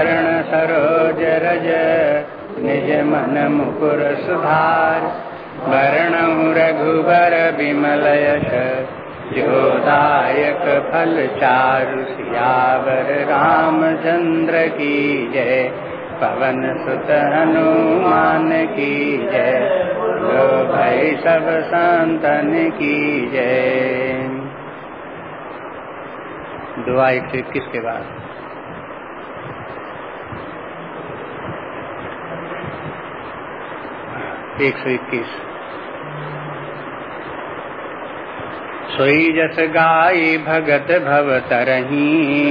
चरण सरोज रज, निज मन मुकुर सुधार। वरण रघुबर विमल यश जोदायक फल चारु सियावर। रामचंद्र की जय, पवन सुत हनुमान की जय। लो भाई सब संतन की जय। दुआ एक सौ इक्कीस के बाद? एक सौ इक्कीस। सोई जस गाय भगत भव तरही।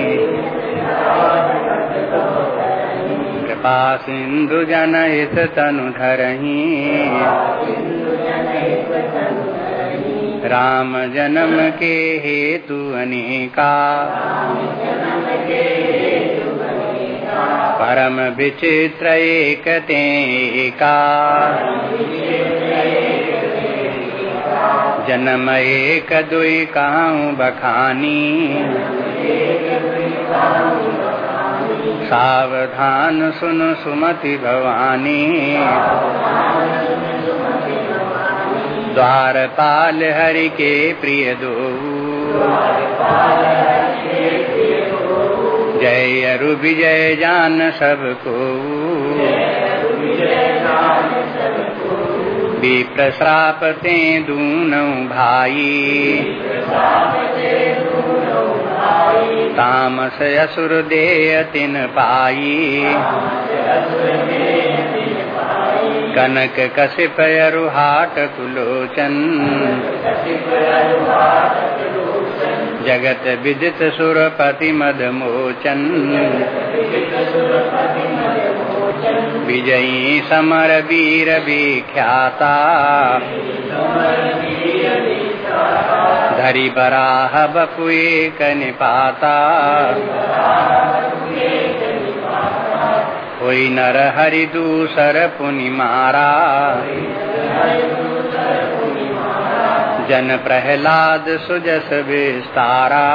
कृपा सिंधु जनहित तनु धरही। राम जन्म के हेतु अनेका। परम विचित्र एकते का जन्म एक दुई कहूँ बखानी। सावधान सुन सुमति भवानी। द्वारपाल हरि के प्रिय दो। जय अरु विजय जान सबको विप्रश्रापते दूनौ भाई। तामस असुर देय तिन पाई कनक कशिप अरुहाट कुलोचन। जगत विदित सुरपति मदमोचन। विजयी समर वीर विख्याता। धरी बराह बपुए कनिपाता कोई नर हरि दूसर पुनि मारा। जन प्रहलाद सुजस विस्तारा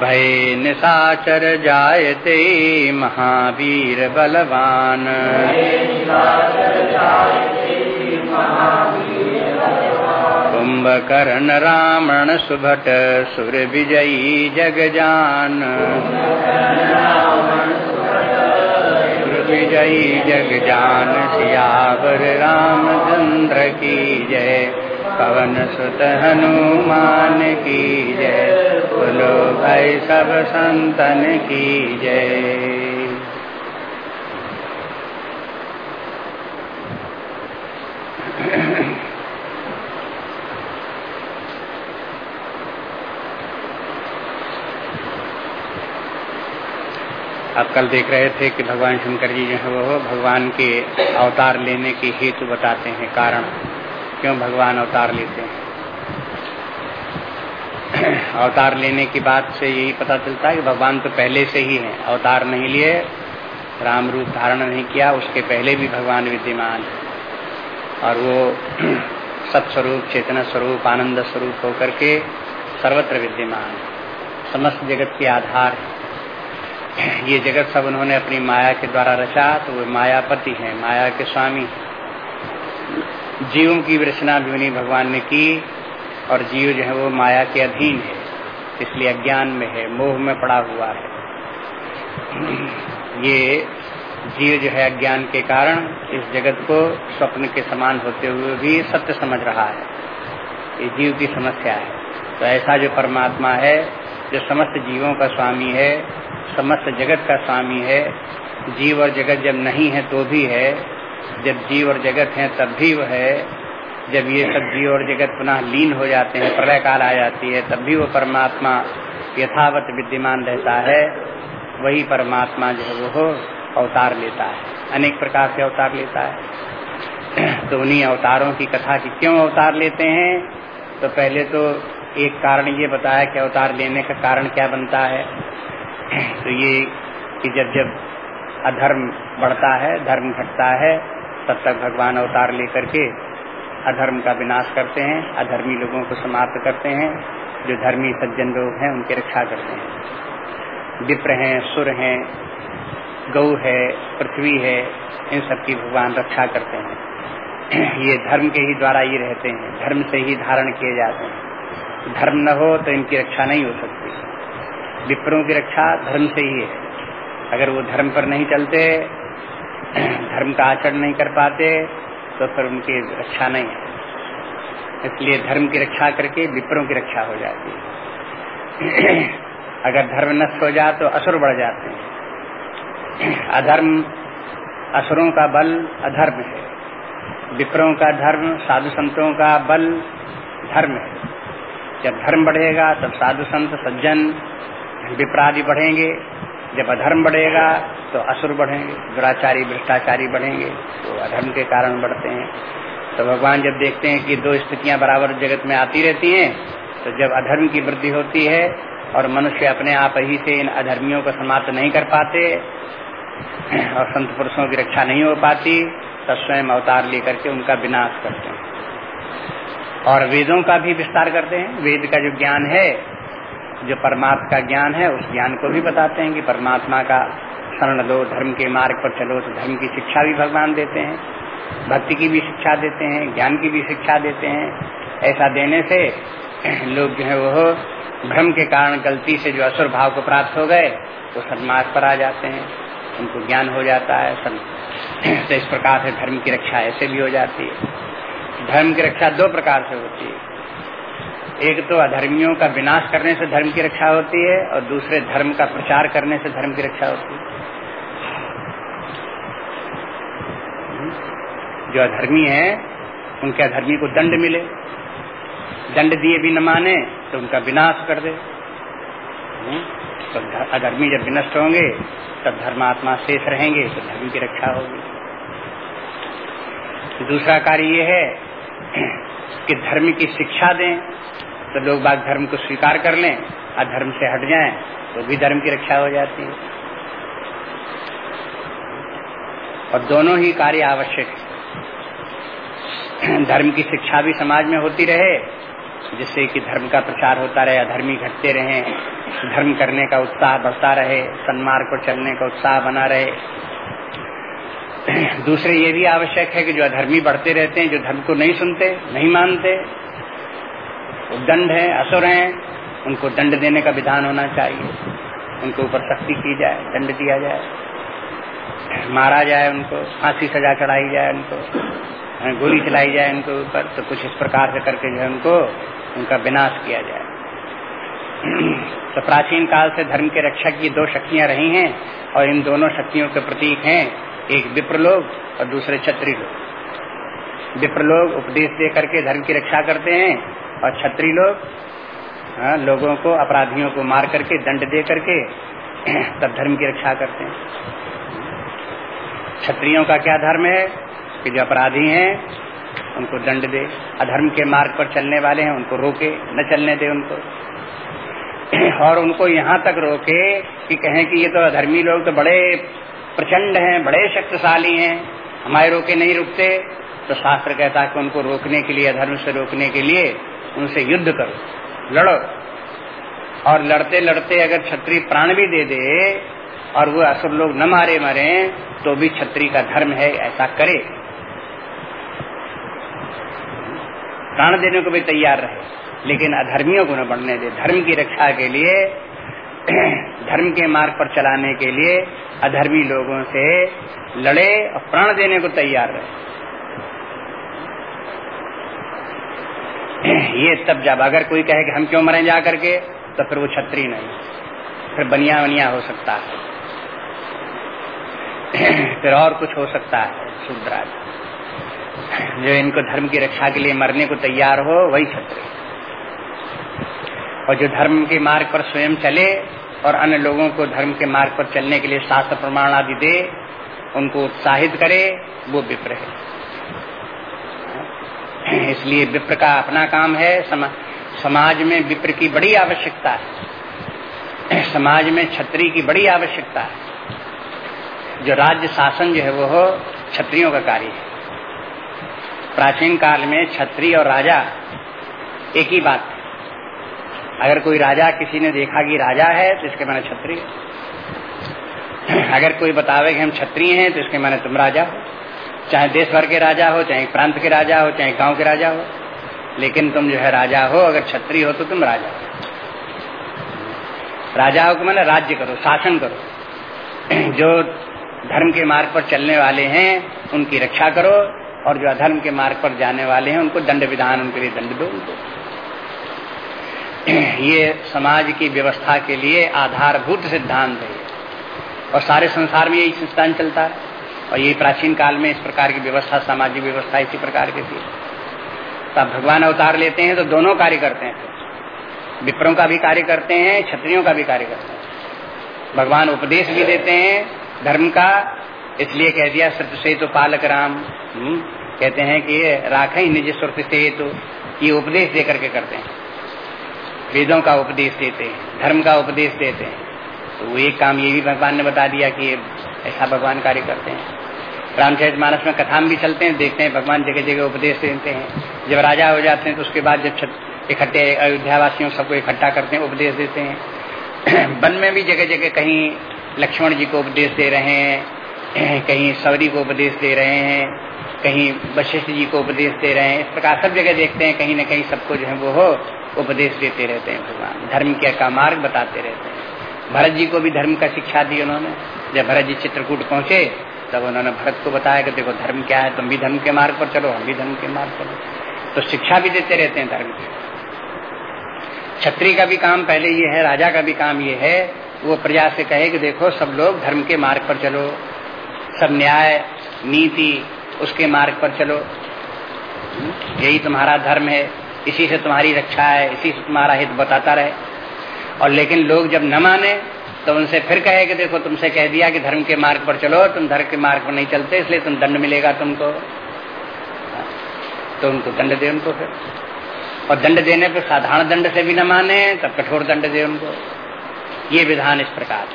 भय निशाचर जायते महावीर बलवान। कुंभकर्ण रावण सुभट सुर विजयी जग जान विजयी जग जान सियावर रामचंद्र की जय। पवन सुत हनुमान की जय। बोलो भाई सब संतन की जय। अब कल देख रहे थे कि भगवान शंकर जी जो है वो भगवान के अवतार लेने के हेतु बताते हैं। कारण? क्यों भगवान अवतार लेते हैं? अवतार लेने की बात से यही पता चलता है कि भगवान तो पहले से ही है। अवतार नहीं लिए, राम रूप धारण नहीं किया, उसके पहले भी भगवान विद्यमान है। और वो सत्स्वरूप, चेतना स्वरूप, आनंद स्वरूप होकर के सर्वत्र विद्यमान समस्त जगत के आधार है। ये जगत सब उन्होंने अपनी माया के द्वारा रचा तो वे मायापति हैं, माया के स्वामी। जीवों की रचना भी उन्हीं भगवान ने की, और जीव जो है वो माया के अधीन है, इसलिए अज्ञान में है, मोह में पड़ा हुआ है। ये जीव जो है अज्ञान के कारण इस जगत को स्वप्न के समान होते हुए भी सत्य समझ रहा है। ये जीव की समस्या है। तो ऐसा जो परमात्मा है जो समस्त जीवों का स्वामी है, समस्त जगत का स्वामी है, जीव और जगत जब नहीं है तो भी है, जब जीव और जगत है तब भी वह है, जब ये सब जीव और जगत पुनः लीन हो जाते हैं प्रलय काल आ जाती है, तब भी वो परमात्मा यथावत विद्यमान रहता है, वही परमात्मा जो है वो अवतार लेता है, अनेक प्रकार से अवतार लेता है। तो उन्हीं अवतारों की कथा की क्यों अवतार लेते हैं तो पहले तो एक कारण ये बताया कि अवतार लेने का कारण क्या बनता है। तो ये कि जब जब अधर्म बढ़ता है, धर्म घटता है, तब तक भगवान अवतार लेकर के अधर्म का विनाश करते हैं, अधर्मी लोगों को समाप्त करते हैं, जो धर्मी सज्जन लोग हैं, उनकी रक्षा करते हैं। विप्र हैं, सुर हैं, गौ है, पृथ्वी है, इन सब की भगवान रक्षा करते हैं। ये धर्म के ही द्वारा ही रहते हैं, धर्म से ही धारण किए जाते हैं। धर्म न हो तो इनकी रक्षा नहीं हो सकती। विप्रों की रक्षा धर्म से ही है। अगर वो धर्म पर नहीं चलते, धर्म का आचरण नहीं कर पाते तो फिर उनकी रक्षा नहीं है। इसलिए धर्म की रक्षा करके विप्रों की रक्षा हो जाती है। अगर धर्म नष्ट हो जाए तो असुर बढ़ जाते हैं। अधर्म, असुरों का बल अधर्म है। विप्रों का धर्म, साधु संतों का बल धर्म है। जब धर्म बढ़ेगा, तब साधु संत, सज्जन, विप्रादि बढ़ेंगे। जब अधर्म बढ़ेगा तो असुर बढ़ेंगे, दुराचारी, भ्रष्टाचारी बढ़ेंगे तो अधर्म के कारण बढ़ते हैं। तो भगवान जब देखते हैं कि दो स्थितियाँ बराबर जगत में आती रहती हैं तो जब अधर्म की वृद्धि होती है और मनुष्य अपने आप ही से इन अधर्मियों को समाप्त नहीं कर पाते और संत पुरुषों की रक्षा नहीं हो पाती, तब स्वयं अवतार लेकर के उनका विनाश करते हैं। और वेदों का भी विस्तार करते हैं। वेद का जो ज्ञान है, जो परमात्मा का ज्ञान है, उस ज्ञान को भी बताते हैं कि परमात्मा का शरण लो, धर्म के मार्ग पर चलो तो धर्म की शिक्षा भी भगवान देते हैं, भक्ति की भी शिक्षा देते हैं, ज्ञान की भी शिक्षा देते हैं। ऐसा देने से लोग जो है वो भ्रम के कारण गलती से जो असुर भाव को प्राप्त हो गए, वो सन्मार्ग पर आ जाते हैं। उनको ज्ञान हो जाता है तो इस प्रकार से धर्म की रक्षा ऐसे भी हो जाती है। धर्म की रक्षा दो प्रकार से होती है। एक तो अधर्मियों का विनाश करने से धर्म की रक्षा होती है और दूसरे धर्म का प्रचार करने से धर्म की रक्षा होती है। जो अधर्मी है, उनके अधर्मी को दंड मिले। दंड दिए भी न माने तो उनका विनाश कर दे। तो अधर्मी जब विनष्ट होंगे, तब धर्मात्मा शेष रहेंगे तो धर्म की रक्षा होगी। दूसरा कार्य ये है कि धर्म की शिक्षा दें तो लोग बाग धर्म को स्वीकार कर लें, और धर्म से हट जाएँ तो भी धर्म की रक्षा हो जाती है। और दोनों ही कार्य आवश्यक धर्म की शिक्षा भी समाज में होती रहे, जिससे कि धर्म का प्रचार होता रहे, अधर्मी घटते रहे, धर्म करने का उत्साह बढ़ता रहे, सन्मार्ग पर चलने का उत्साह बना रहे दूसरे ये भी आवश्यक है कि जो अधर्मी बढ़ते रहते हैं, जो धर्म को नहीं सुनते, नहीं मानते दंड है, असुर हैं, उनको दंड देने का विधान होना चाहिए। उनके ऊपर सख्ती की जाए, दंड दिया जाए, मारा जाए उनको, फांसी सजा चढ़ाई जाए उनको, गोली चलाई जाए उनके ऊपर तो कुछ इस प्रकार से करके जो है उनको, उनका विनाश किया जाए। तो प्राचीन काल से धर्म के रक्षक की दो शक्तियाँ रही हैं और इन दोनों शक्तियों के प्रतीक हैं। एक विप्र लोग और दूसरे छत्री लोग। विप्र लोग उपदेश दे करके धर्म की रक्षा करते हैं और छत्री लोग हाँ, लोगों को अपराधियों को मार करके दंड दे करके तब धर्म की रक्षा करते हैं। क्षत्रियों का क्या धर्म है? कि जो अपराधी हैं उनको दंड दे। अधर्म के मार्ग पर चलने वाले हैं उनको रोके न चलने दे उनको। और उनको यहाँ तक रोके कि कहें कि ये तो अधर्मी लोग तो बड़े प्रचंड हैं, बड़े शक्तिशाली हैं, हमारे रोके नहीं रुकते तो शास्त्र कहता है कि उनको रोकने के लिए धर्म से रोकने के लिए उनसे युद्ध करो, लड़ो। और लड़ते लड़ते अगर छत्री प्राण भी दे दे, और वो असुर लोग न मारे मरे तो भी छत्री का धर्म है, ऐसा करे। प्राण देने को भी तैयार रहे, लेकिन अधर्मियों को न बढ़ने दे, धर्म की रक्षा के लिए धर्म के मार्ग पर चलाने के लिए अधर्मी लोगों से लड़े और प्राण देने को तैयार रहे। ये तब जब अगर कोई कहे कि हम क्यों मरे जा करके तो फिर वो छत्री नहीं, फिर बनिया बनिया हो सकता है। फिर और कुछ हो सकता है शूद्राज जो इनको धर्म की रक्षा के लिए मरने को तैयार हो, वही छत्री। और जो धर्म के मार्ग पर स्वयं चले और अन्य लोगों को धर्म के मार्ग पर चलने के लिए शास्त्र प्रमाण आदि दे उनको उत्साहित करे वो विप्र है। इसलिए विप्र का अपना काम है। समा, समाज में विप्र की बड़ी आवश्यकता है। समाज में छत्री की बड़ी आवश्यकता है। जो राज्य शासन जो है वो छत्रियों का कार्य है। प्राचीन काल में छत्री और राजा एक ही बात अगर कोई राजा किसी ने देखा कि राजा है तो इसके माने छत्री अगर कोई बतावे कि हम छत्री हैं तो इसके माने तुम राजा हो। चाहे देश भर के राजा हो, चाहे प्रांत के राजा हो, चाहे गाँव के राजा हो। लेकिन तुम जो है राजा हो, अगर छत्री हो तो तुम राजा हो। राजा हो मैंने राज्य करो, शासन करो। जो धर्म के मार्ग पर चलने वाले हैं, उनकी रक्षा करो, और जो अधर्म के मार्ग पर जाने वाले हैं, उनको दंड विधान, उनके लिए दंड दो। उनको ये समाज की व्यवस्था के लिए आधारभूत सिद्धांत है। और सारे संसार में यही सिद्धांत चलता है। और यही प्राचीन काल में इस प्रकार की व्यवस्था सामाजिक व्यवस्था इसी प्रकार की थी। तब भगवान अवतार लेते हैं तो दोनों कार्य करते हैं। विप्रों का भी कार्य करते हैं क्षत्रियों का भी कार्य करते हैं। भगवान उपदेश भी देते हैं धर्म का इसलिए कह दिया सत्य से तो पालक राम। हम्म, कहते हैं कि राख ही निज सुरत से तो ये उपदेश दे करके करते हैं। वेदों का उपदेश देते हैं, धर्म का उपदेश देते हैं। तो वो एक काम ये भी भगवान ने बता दिया कि ऐसा भगवान कार्य करते हैं। रामचरित मानस में कथाम भी चलते हैं, देखते हैं, भगवान जगह जगह उपदेश देते हैं। जब राजा हो जाते हैं तो उसके बाद जब इकट्ठे अयोध्यावासियों सबको इकट्ठा करते हैं, उपदेश देते हैं। वन में भी जगह जगह कहीं लक्ष्मण जी को उपदेश दे रहे हैं, कहीं सवरी को उपदेश दे रहे हैं, कहीं वशिष्ठ जी को उपदेश दे रहे हैं। इस प्रकार सब जगह देखते हैं, कहीं न कहीं सबको जो है वो हो उपदेश देते रहते हैं भगवान। धर्म के का मार्ग बताते रहते हैं। भरत जी को भी धर्म का शिक्षा दी उन्होंने। जब भरत जी चित्रकूट पहुँचे, तब उन्होंने भरत को बताया कि देखो, धर्म क्या है, तुम भी धर्म के मार्ग पर चलो, हम भी धर्म के मार्ग पर तो शिक्षा भी देते रहते हैं धर्म की। क्षत्रिय का भी काम पहले ये है, राजा का भी काम ये है। वो प्रजा से कहे कि देखो, सब लोग धर्म के मार्ग पर चलो। सब न्याय, नीति, उसके मार्ग पर चलो। यही तुम्हारा धर्म है। इसी से तुम्हारी रक्षा है, इसी से तुम्हारा हित बताता रहे। और लेकिन लोग जब न माने तो उनसे फिर कहे कि देखो तुमसे कह दिया कि धर्म के मार्ग पर चलो, तुम धर्म के मार्ग पर नहीं चलते, इसलिए तुम दंड मिलेगा तुमको। तो उनको दंड दे उनको फिर। और दंड देने पर साधारण दंड से भी न माने, तब कठोर दंड दे उनको। ये विधान इस प्रकार।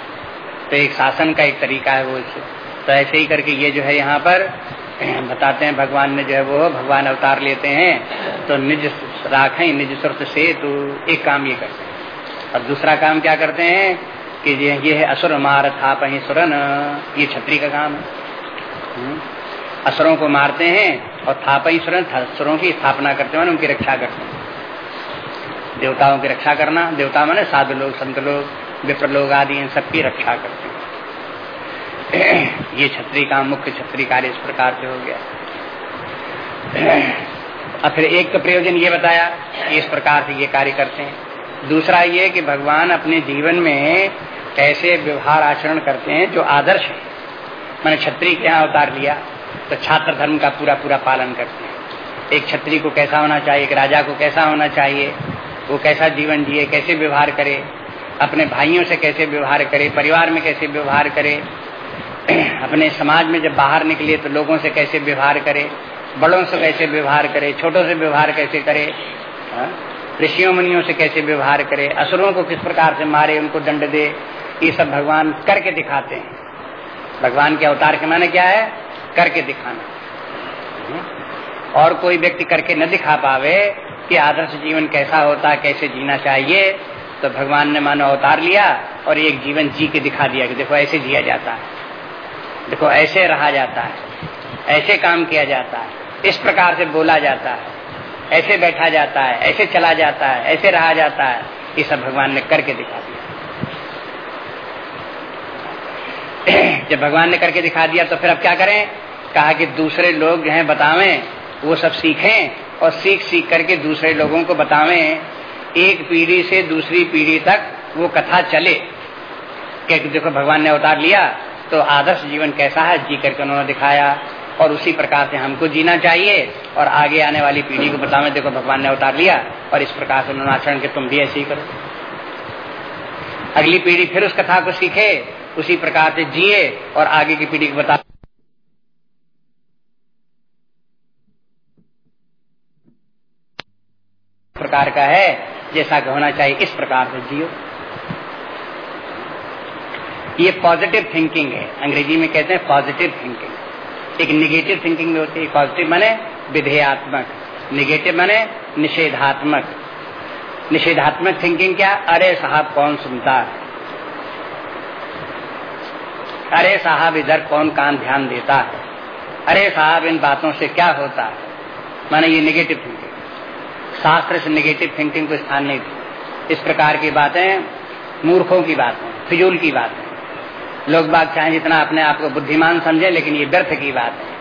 तो एक शासन का एक तरीका है वो इससे। तो ऐसे ही करके ये जो है यहाँ पर बताते हैं भगवान ने जो है वो भगवान अवतार लेते हैं तो निज राखें निज सुरत से तो एक काम ये करते हैं। और दूसरा काम क्या करते हैं कि ये, ये है असुर मार था पही सुरन ये छत्री का काम है। हम्म। असुरों को मारते हैं और थापई सुरन असुरों की स्थापना करते हैं उनकी रक्षा करते हैं। देवताओं की रक्षा करना देवता माने साधु लोग संत लोग विप्र लोग आदि इन सबकी रक्षा करते हैं। ये छत्री का मुख्य छत्री कार्य इस प्रकार से हो गया। और फिर एक तो प्रयोजन ये बताया कि इस प्रकार से ये कार्य करते हैं। दूसरा ये कि भगवान अपने जीवन में कैसे व्यवहार आचरण करते हैं जो आदर्श है। मैंने छत्री के यहाँ उतार लिया तो छात्र धर्म का पूरा पूरा पालन करते हैं। एक छत्री को कैसा होना चाहिए, एक राजा को कैसा होना चाहिए, वो कैसा जीवन जिए, कैसे व्यवहार करे, अपने भाइयों से कैसे व्यवहार करे, परिवार में कैसे व्यवहार करे अपने समाज में जब बाहर निकले तो लोगों से कैसे व्यवहार करे, बड़ों से कैसे व्यवहार करे, छोटों से व्यवहार कैसे करे हाँ? ऋषियों मुनियों से कैसे व्यवहार करे, असुरों को किस प्रकार से मारे, उनको दंड दे, ये सब भगवान करके दिखाते हैं भगवान के अवतार के माने क्या है करके दिखाना हाँ? और कोई व्यक्ति करके न दिखा पावे कि आदर्श जीवन कैसा होता, कैसे जीना चाहिए तो भगवान ने मानो अवतार लिया और एक जीवन जी के दिखा दिया कि देखो ऐसे जिया जाता है देखो, ऐसे रहा जाता है, ऐसे काम किया जाता है, इस प्रकार से बोला जाता है, ऐसे बैठा जाता है, ऐसे चला जाता है, ऐसे रहा जाता है, ये सब भगवान ने करके दिखा दिया। जब भगवान ने करके दिखा दिया तो फिर अब क्या करें? कहा कि दूसरे लोग जो है, बतावें, वो सब सीखें और सीख सीख करके दूसरे लोगों को बतावें, एक पीढ़ी से दूसरी पीढ़ी तक वो कथा चले। कि देखो, भगवान ने अवतार लिया तो आदर्श जीवन कैसा है? जी करके उन्होंने दिखाया और उसी प्रकार से हमको जीना चाहिए और आगे आने वाली पीढ़ी को बतावे देखो भगवान ने उतार लिया और इस प्रकार से उन्होंने आचरण के तुम भी ऐसे ही करो। अगली पीढ़ी फिर उस कथा को सीखे, उसी प्रकार से जिए और आगे की पीढ़ी को बता प्रकार का है, जैसा होना चाहिए, इस प्रकार से जियो। ये पॉजिटिव थिंकिंग है। अंग्रेज़ी में कहते हैं पॉजिटिव थिंकिंग एक निगेटिव थिंकिंग में होती है पॉजिटिव माने विधेयात्मक। निगेटिव माने निषेधात्मक। निषेधात्मक थिंकिंग क्या? अरे साहब, कौन सुनता? है अरे साहब, इधर कौन कान ध्यान देता? है अरे साहब, इन बातों से क्या होता? है माने ये निगेटिव थिंकिंग शास्त्र से निगेटिव थिंकिंग को स्थान नहीं इस प्रकार की बातें मूर्खों की बातें, फिजूल की बातें। लोग बाग चाहे जितना अपने आप को बुद्धिमान समझे, लेकिन ये व्यर्थ की बात है।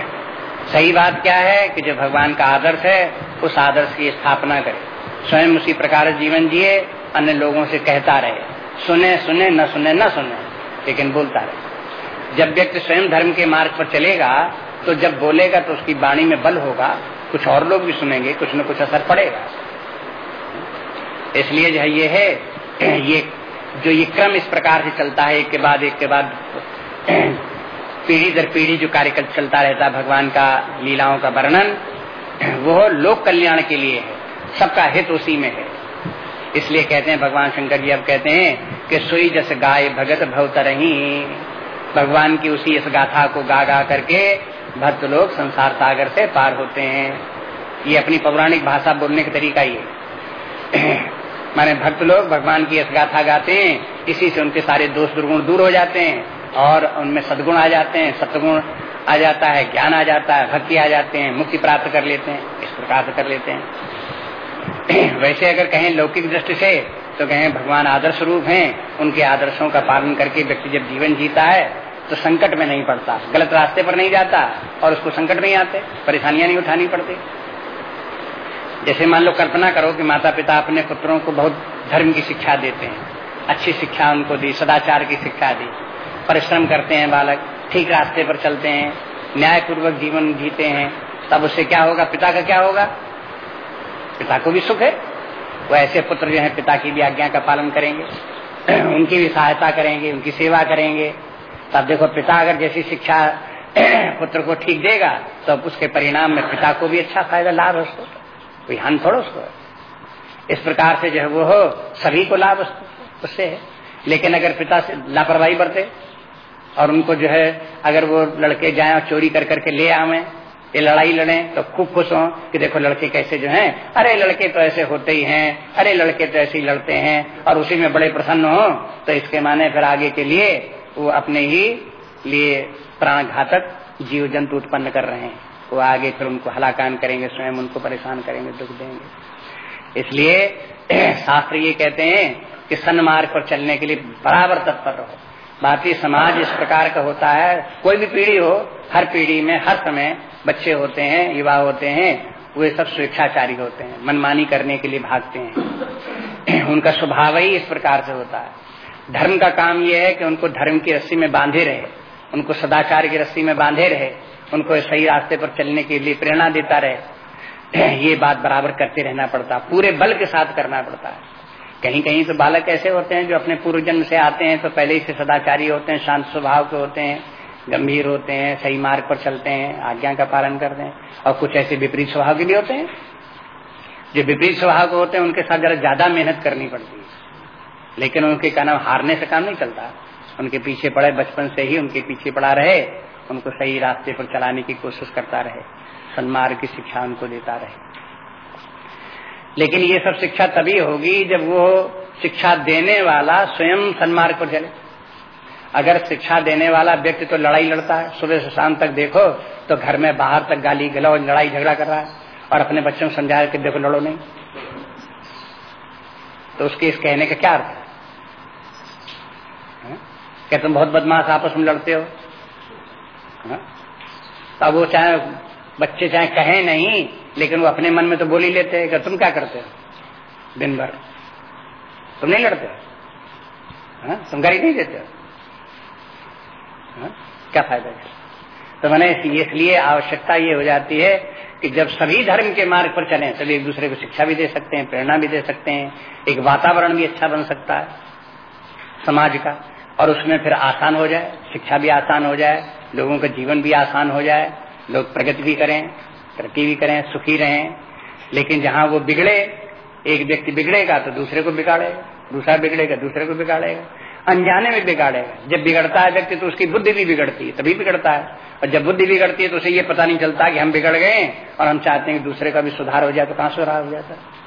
सही बात क्या है कि जो भगवान का आदर्श है, उस आदर्श की स्थापना करे। स्वयं उसी प्रकार जीवन जिए, अन्य लोगों से कहता रहे। सुने सुने, न सुने न सुने, लेकिन बोलता रहे। जब व्यक्ति स्वयं धर्म के मार्ग पर चलेगा तो जब बोलेगा तो उसकी वाणी में बल होगा। कुछ और लोग भी सुनेंगे, कुछ न कुछ असर पड़ेगा। इसलिए जो है, ये है ये, जो ये क्रम इस प्रकार से चलता है, एक के बाद, एक के बाद, पीढ़ी दर पीढ़ी जो कार्यक्रम चलता रहता है, भगवान का लीलाओं का वर्णन, वो लोक कल्याण के लिए है। सबका हित उसी में है। इसलिए कहते हैं, भगवान शंकर जी अब कहते हैं कि सुई जस गाय भगत भवतरही भगवान की उसी इस गाथा को गा गा करके भक्त लोग संसार सागर से पार होते हैं। ये अपनी पौराणिक भाषा बोलने का तरीका ही है। माने भक्त लोग भगवान की गाथा गाते हैं, इसी से उनके सारे दोष दुर्गुण दूर हो जाते हैं और उनमें सदगुण आ जाते हैं, सतगुण आ जाता है, ज्ञान आ जाता है, भक्ति आ जाते हैं, मुक्ति प्राप्त कर लेते हैं, इस प्रकार से कर लेते हैं। वैसे अगर कहें लौकिक दृष्टि से तो कहें भगवान आदर्श रूप हैं, उनके आदर्शों का पालन करके व्यक्ति जब जीवन जीता है तो संकट में नहीं पड़ता, गलत रास्ते पर नहीं जाता और उसको संकट नहीं आते, परेशानियाँ नहीं उठानी पड़ती। जैसे मान लो कल्पना करो कि माता पिता अपने पुत्रों को बहुत धर्म की शिक्षा देते हैं, अच्छी शिक्षा उनको दी, सदाचार की शिक्षा दी, परिश्रम करते हैं बालक, ठीक रास्ते पर चलते हैं, न्यायपूर्वक जीवन जीते हैं, तब उससे क्या होगा? पिता का क्या होगा? पिता को भी सुख है। वो ऐसे पुत्र जो है, पिता की भी आज्ञा का पालन करेंगे, उनकी भी सहायता करेंगे, उनकी सेवा करेंगे। तब देखो, पिता अगर जैसी शिक्षा पुत्र को ठीक देगा तो उसके परिणाम में पिता को भी अच्छा फ़ायदा, लाभ है। कोई हान थोड़ा उसको। इस प्रकार से जो है वो हो, सभी को लाभ उससे है। लेकिन अगर पिता से लापरवाही बरते और उनको जो है, अगर वो लड़के जाए और चोरी कर करके ले आवे, ये लड़ाई लड़े तो खूब खुश हो कि देखो लड़के कैसे जो हैं। अरे लड़के तो ऐसे होते ही हैं, अरे लड़के तो ऐसे ही लड़ते हैं, और उसी में बड़े प्रसन्न हो तो इसके माने फिर आगे के लिए वो अपने ही लिए प्राण घातक जीव जंतु उत्पन्न कर रहे हैं। वो आगे फिर उनको हलाकान करेंगे, स्वयं उनको परेशान करेंगे, दुख देंगे। इसलिए शास्त्र ये कहते हैं कि सन्मार्ग पर चलने के लिए बराबर तत्पर रहो। भारतीय समाज इस प्रकार का होता है, कोई भी पीढ़ी हो, हर पीढ़ी में, हर समय बच्चे होते हैं, युवा होते हैं, वे सब स्वेच्छाचारी होते हैं, मनमानी करने के लिए भागते हैं। उनका स्वभाव ही इस प्रकार से होता है। धर्म का काम यह है कि उनको धर्म की रस्सी में बांधे रहे, उनको सदाचार की रस्सी में बांधे रहे उनको सही रास्ते पर चलने के लिए प्रेरणा देता रहे, ये बात बराबर करते रहना पड़ता, पूरे बल के साथ करना पड़ता। है कहीं कहीं तो बालक ऐसे होते हैं जो अपने पूर्व जन्म से आते हैं तो पहले ही से सदाचारी होते हैं, शांत स्वभाव के होते हैं, गंभीर होते हैं, सही मार्ग पर चलते हैं, आज्ञा का पालन करते हैं, और कुछ ऐसे विपरीत स्वभाव के भी होते हैं। जो विपरीत स्वभाव के होते हैं, उनके साथ जरा ज़्यादा मेहनत करनी पड़ती है। लेकिन उनके क्या नाम हारने से काम नहीं चलता। उनके पीछे पड़े बचपन से ही उनके पीछे पड़ा रहे उनको सही रास्ते पर चलाने की कोशिश करता रहे, सन्मार्ग की शिक्षा उनको देता रहे। लेकिन ये सब शिक्षा तभी होगी जब वो शिक्षा देने वाला स्वयं सन्मार्ग पर चले। अगर शिक्षा देने वाला व्यक्ति तो लड़ाई लड़ता है, सुबह से शाम तक देखो तो घर में बाहर तक गाली गलो लड़ाई झगड़ा कर रहा है और अपने बच्चों को समझाया कि देखो लड़ो नहीं। तो उसके इस कहने का क्या अर्थ है? हाँ? क्या तुम बहुत बदमाश आपस में लड़ते हो। अब वो चाहे बच्चे चाहे कहे नहीं, लेकिन वो अपने मन में तो बोल ही लेते हैं तुम क्या करते हो? दिन भर। तुम नहीं लड़ते हो? हाँ? तुम गाड़ी नहीं देते हो? हाँ? क्या फ़ायदा है? तो मैंने इसलिए आवश्यकता ये हो जाती है कि जब सभी धर्म के मार्ग पर चले तभी एक दूसरे को शिक्षा भी दे सकते हैं, प्रेरणा भी दे सकते हैं। एक वातावरण भी अच्छा बन सकता है समाज का। और उसमें फिर आसान हो जाए, शिक्षा भी आसान हो जाए, लोगों का जीवन भी आसान हो जाए, लोग प्रगति भी करें, तरक्की भी करें, सुखी रहें। लेकिन जहाँ वो बिगड़े, एक व्यक्ति बिगड़ेगा तो दूसरे को बिगाड़ेगा दूसरा बिगड़ेगा, दूसरे को बिगाड़ेगा। अनजाने में बिगाड़ेगा। जब बिगड़ता है व्यक्ति तो उसकी बुद्धि भी बिगड़ती है, तभी बिगड़ता है। और जब बुद्धि बिगड़ती है तो उसे ये पता नहीं चलता कि हम बिगड़ गए और हम चाहते हैं कि दूसरे का भी सुधार हो जाए तो कहाँ सुधार हो जाता है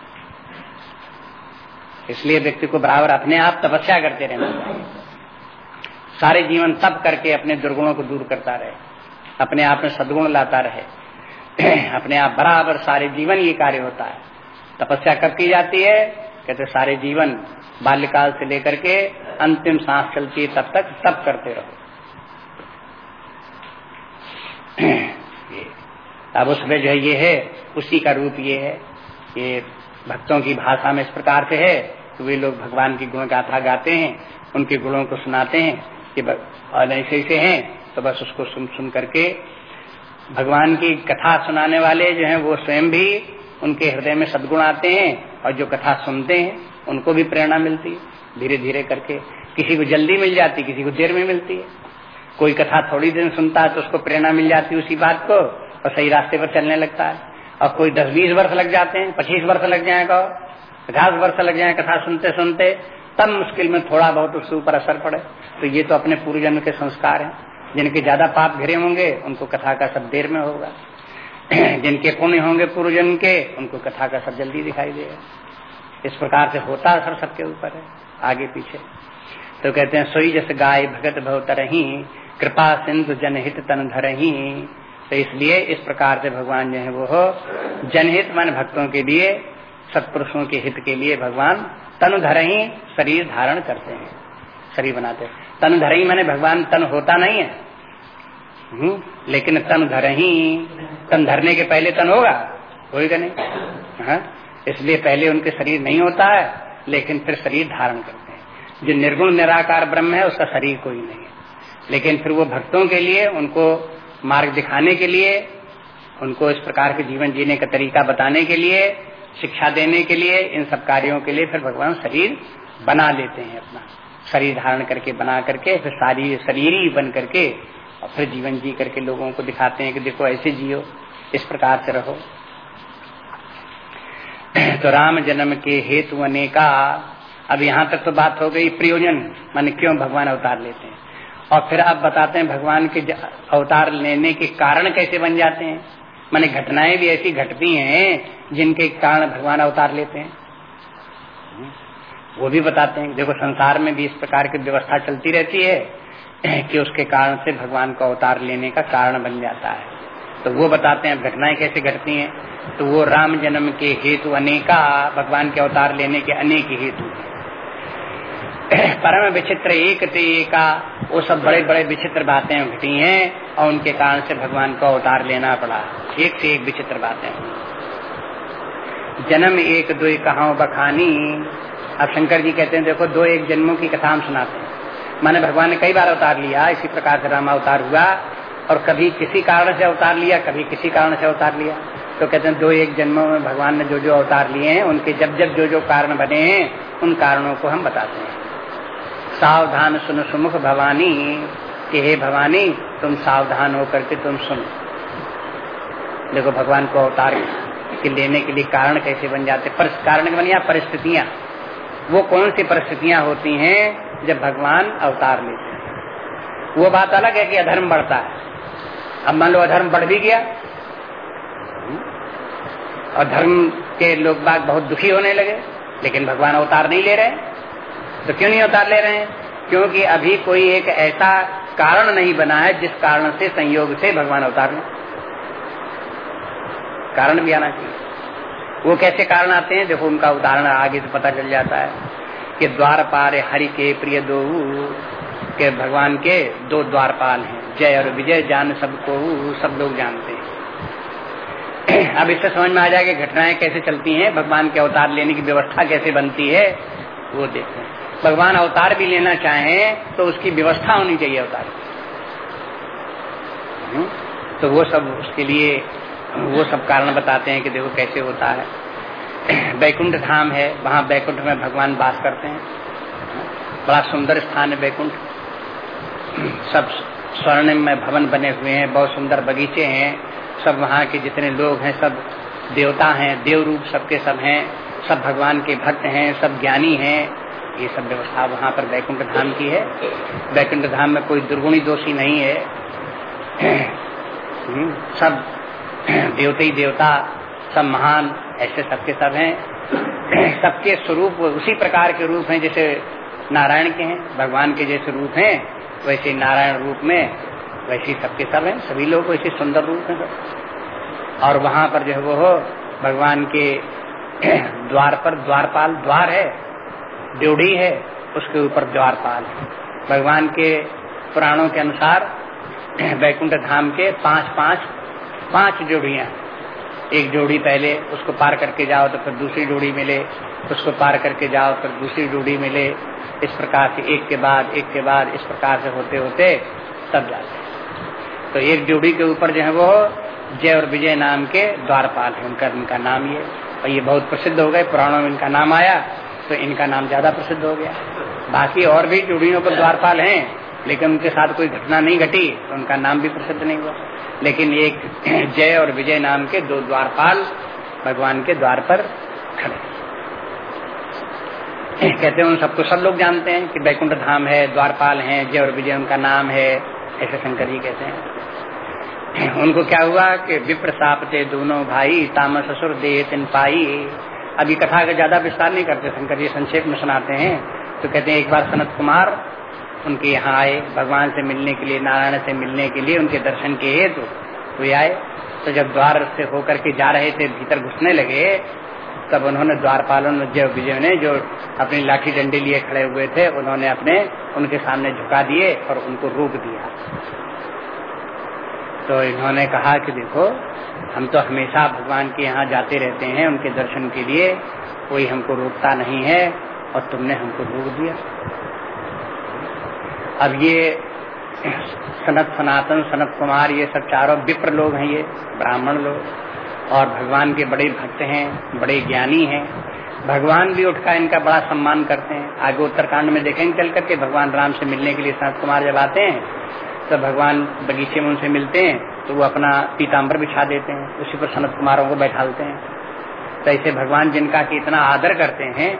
इसलिए व्यक्ति को बराबर अपने आप तपस्या करते रहना चाहिए। सारे जीवन तप करके अपने दुर्गुणों को दूर करता रहे, अपने आप में सदगुण लाता रहे, अपने आप बराबर सारे जीवन ये कार्य होता है। तपस्या कब की जाती है? कहते सारे जीवन बाल्यकाल से लेकर के अंतिम सांस चलती है, तब तक तप करते रहो। अब उसमें जो है, ये है, उसी का रूप ये है। ये भक्तों की भाषा में इस प्रकार से है कि वे लोग भगवान की गुण गाथा गाते हैं, उनके गुणों को सुनाते हैं कि ऐसे ऐसे हैं तो बस उसको सुन सुन करके भगवान की कथा सुनाने वाले जो हैं, वो स्वयं भी उनके हृदय में सदगुण आते हैं और जो कथा सुनते हैं, उनको भी प्रेरणा मिलती है धीरे धीरे करके। किसी को जल्दी मिल जाती किसी को देर में मिलती है। कोई कथा थोड़ी देर सुनता है तो उसको प्रेरणा मिल जाती है उसी बात को, और सही रास्ते पर चलने लगता है। और कोई दस बीस वर्ष लग जाते हैं, पच्चीस वर्ष लग जाएगा, पचास वर्ष लग जाए कथा सुनते सुनते तब मुश्किल में थोड़ा बहुत उसके ऊपर असर पड़े। तो ये तो अपने पूर्वजन्म के संस्कार हैं। जिनके ज़्यादा पाप घिरे होंगे, उनको कथा का सब देर में होगा। जिनके पुण्य होंगे पूर्वजन्म के, उनको कथा का सब जल्दी दिखाई देगा इस प्रकार से होता असर सबके ऊपर है, आगे पीछे। तो कहते हैं, सोई जस गाय भगत भवतरही कृपा सिंधु जनहित तन धरही। तो इसलिए इस प्रकार से भगवान जो है वो जनहित मन भक्तों के लिए सत्पुरुषों के हित के लिए भगवान तन धर ही शरीर धारण करते हैं। शरीर बनाते तन धर ही मैंने भगवान तन होता नहीं है। हम्म, लेकिन तन धर ही तन धरने के पहले तन होगा। होगा नहीं। हाँ इसलिए पहले उनके शरीर नहीं होता है लेकिन फिर शरीर धारण करते हैं। जो निर्गुण निराकार ब्रह्म है उसका शरीर कोई नहीं है। लेकिन फिर वो भक्तों के लिए उनको मार्ग दिखाने के लिए उनको इस प्रकार के जीवन जीने का तरीका बताने के लिए शिक्षा देने के लिए, इन सब कार्यों के लिए फिर भगवान शरीर बना लेते हैं अपना। शरीर धारण करके, बना करके, फिर सारी शरीर ही बन करके, और फिर जीवन जी करके लोगों को दिखाते हैं कि देखो ऐसे जियो, इस प्रकार से रहो। तो राम जन्म के हेतु अनेका, अब यहाँ तक तो बात हो गई प्रयोजन, मान क्यों भगवान अवतार लेते हैं? और फिर आप बताते हैं भगवान के अवतार लेने के कारण कैसे बन जाते हैं? माने घटनाएँ भी ऐसी घटती हैं जिनके कारण भगवान अवतार लेते हैं। वो भी बताते हैं। देखो, संसार में भी इस प्रकार की व्यवस्था चलती रहती है कि उसके कारण से भगवान को अवतार लेने का कारण बन जाता है। तो वो बताते हैं घटनाएँ कैसे घटती हैं? तो वो राम जन्म के हेतु अनेका, भगवान के अवतार लेने के अनेक हेतु परम विचित्र एक एका, वो सब बड़े बड़े विचित्र बातें घटी हैं और उनके कारण से भगवान को अवतार लेना पड़ा। एक से एक विचित्र बातें। जन्म एक, दो कहा बखानी अब शंकर जी कहते हैं, देखो, दो एक जन्मों की कथा हम सुनाते हैं। माने भगवान ने कई बार अवतार लिया, इसी प्रकार से रामा अवतार हुआ और कभी किसी कारण से अवतार लिया, कभी किसी कारण से अवतार लिया। तो कहते हैं, दो एक जन्मों में भगवान ने जो जो अवतार लिए हैं, उनके जब जब जो जो कारण बने हैं, उन कारणों को हम बताते हैं। सावधान सुन सुमुख भवानी। कि हे भवानी, तुम सावधान होकर के तुम सुनो। देखो, भगवान को अवतार के लेने के लिए कारण कैसे बन जाते कारण बन या परिस्थितियाँ? वो कौन सी परिस्थितियाँ होती हैं जब भगवान अवतार लेते हैं? वो बात अलग है कि अधर्म बढ़ता है। अब मान लो अधर्म बढ़ भी गया। और धर्म के लोग बाग बहुत दुखी होने लगे, लेकिन भगवान अवतार नहीं ले रहे। तो क्यों नहीं अवतार ले रहे हैं? क्योंकि अभी कोई एक ऐसा कारण नहीं बना है जिस कारण से संयोग से भगवान अवतार लें कारण भी आना चाहिए। वो कैसे कारण आते हैं? देखो उनका उदाहरण आगे से पता चल जाता है कि द्वारपाल हरि के प्रिय दो, के भगवान के दो द्वारपाल हैं। जय और विजय जान सबको, सब लोग जानते हैं। अब इससे समझ में आ जाएगा घटनाएँ कैसे चलती हैं, भगवान के अवतार लेने की व्यवस्था कैसे बनती है, वो देखते हैं। भगवान अवतार भी लेना चाहें तो उसकी व्यवस्था होनी चाहिए अवतार हम्म? तो वो सब उसके लिए, वो सब कारण बताते हैं कि देखो कैसे होता है। बैकुंठ धाम है, वहाँ बैकुंठ में भगवान बास करते हैं। बड़ा सुंदर स्थान है बैकुंठ। सब स्वर्ण में भवन बने हुए हैं, बहुत सुंदर बगीचे हैं। सब वहाँ के जितने लोग हैं, सब देवता हैं, देव रूप सबके सब हैं। सब भगवान के भक्त हैं, सब ज्ञानी हैं। ये सब व्यवस्था वहाँ पर बैकुंठ धाम की है। बैकुंठ धाम में कोई दुर्गुणी दोषी नहीं है। हम्म, सब देवते ही देवता सब महान ऐसे सबके सब हैं। सबके स्वरूप उसी प्रकार के रूप हैं जैसे नारायण के हैं भगवान के जैसे रूप हैं वैसे नारायण रूप में वैसे सबके सब हैं। सभी लोग वैसे सुंदर रूप हैं। और वहाँ पर जो है वो भगवान के द्वार पर द्वारपाल द्वार है। ड्योढ़ी है, उसके ऊपर द्वारपाल है भगवान के पुराणों के अनुसार, बैकुंठ धाम के पाँच पाँच पाँच जोड़ियाँ एक जोड़ी पहले उसको पार करके जाओ तो फिर दूसरी जोड़ी मिले। उसको पार करके जाओ फिर दूसरी जोड़ी मिले। इस प्रकार से एक के बाद, एक के बाद, इस प्रकार से होते होते तब जाते तो एक जोड़ी के ऊपर जो है वो जय और विजय नाम के द्वारपाल है। उनका उनका नाम ये, और ये बहुत प्रसिद्ध हो गए। पुराणों में इनका नाम आया। तो इनका नाम ज़्यादा प्रसिद्ध हो गया। बाकी और भी जोड़ियों पर द्वारपाल हैं, लेकिन उनके साथ कोई घटना नहीं घटी तो उनका नाम भी प्रसिद्ध नहीं हुआ। लेकिन एक जय और विजय नाम के दो द्वारपाल भगवान के द्वार पर खड़े कहते हैं, उन सबको सब लोग जानते हैं कि बैकुंठ धाम है, द्वारपाल हैं, जय और विजय उनका नाम है, ऐसे शंकर जी कहते हैं। उनको क्या हुआ कि विप्र सापते दोनों भाई, तामस ससुर दे तिन पाई। अभी कथा का ज़्यादा विस्तार नहीं करते, शंकर जी संक्षेप में सुनाते हैं। तो कहते हैं, एक बार सनत कुमार उनके यहाँ आए, भगवान से मिलने के लिए, नारायण से मिलने के लिए उनके दर्शन के हेतु तो वे आए। तो जब द्वार से होकर के जा रहे थे, भीतर घुसने लगे, तब उन्होंने द्वारपालन जय विजय ने जो अपनी लाठी डंडी लिए खड़े हुए थे, उन्होंने अपने, उनके सामने झुका दिए और उनको रोक दिया। तो इन्होंने कहा कि देखो, हम तो हमेशा भगवान के यहाँ जाते रहते हैं, उनके दर्शन के लिए। कोई हमको रोकता नहीं है, और तुमने हमको रोक दिया। अब ये सनत सनातन, सनत कुमार, ये सब चारों विप्र लोग हैं ये, ब्राह्मण लोग। और भगवान के बड़े भक्त हैं, बड़े ज्ञानी हैं। भगवान भी उठकर इनका बड़ा सम्मान करते हैं। आगे उत्तरकांड में देखेंगे, चल करके भगवान राम से मिलने के लिए सनत कुमार जब आते हैं तो भगवान बगीचे में उनसे मिलते हैं तो वो अपना पीताम्बर बिछा देते हैं, उसी पर सनत कुमारों को बैठालते हैं। तो ऐसे भगवान जिनका की इतना आदर करते हैं,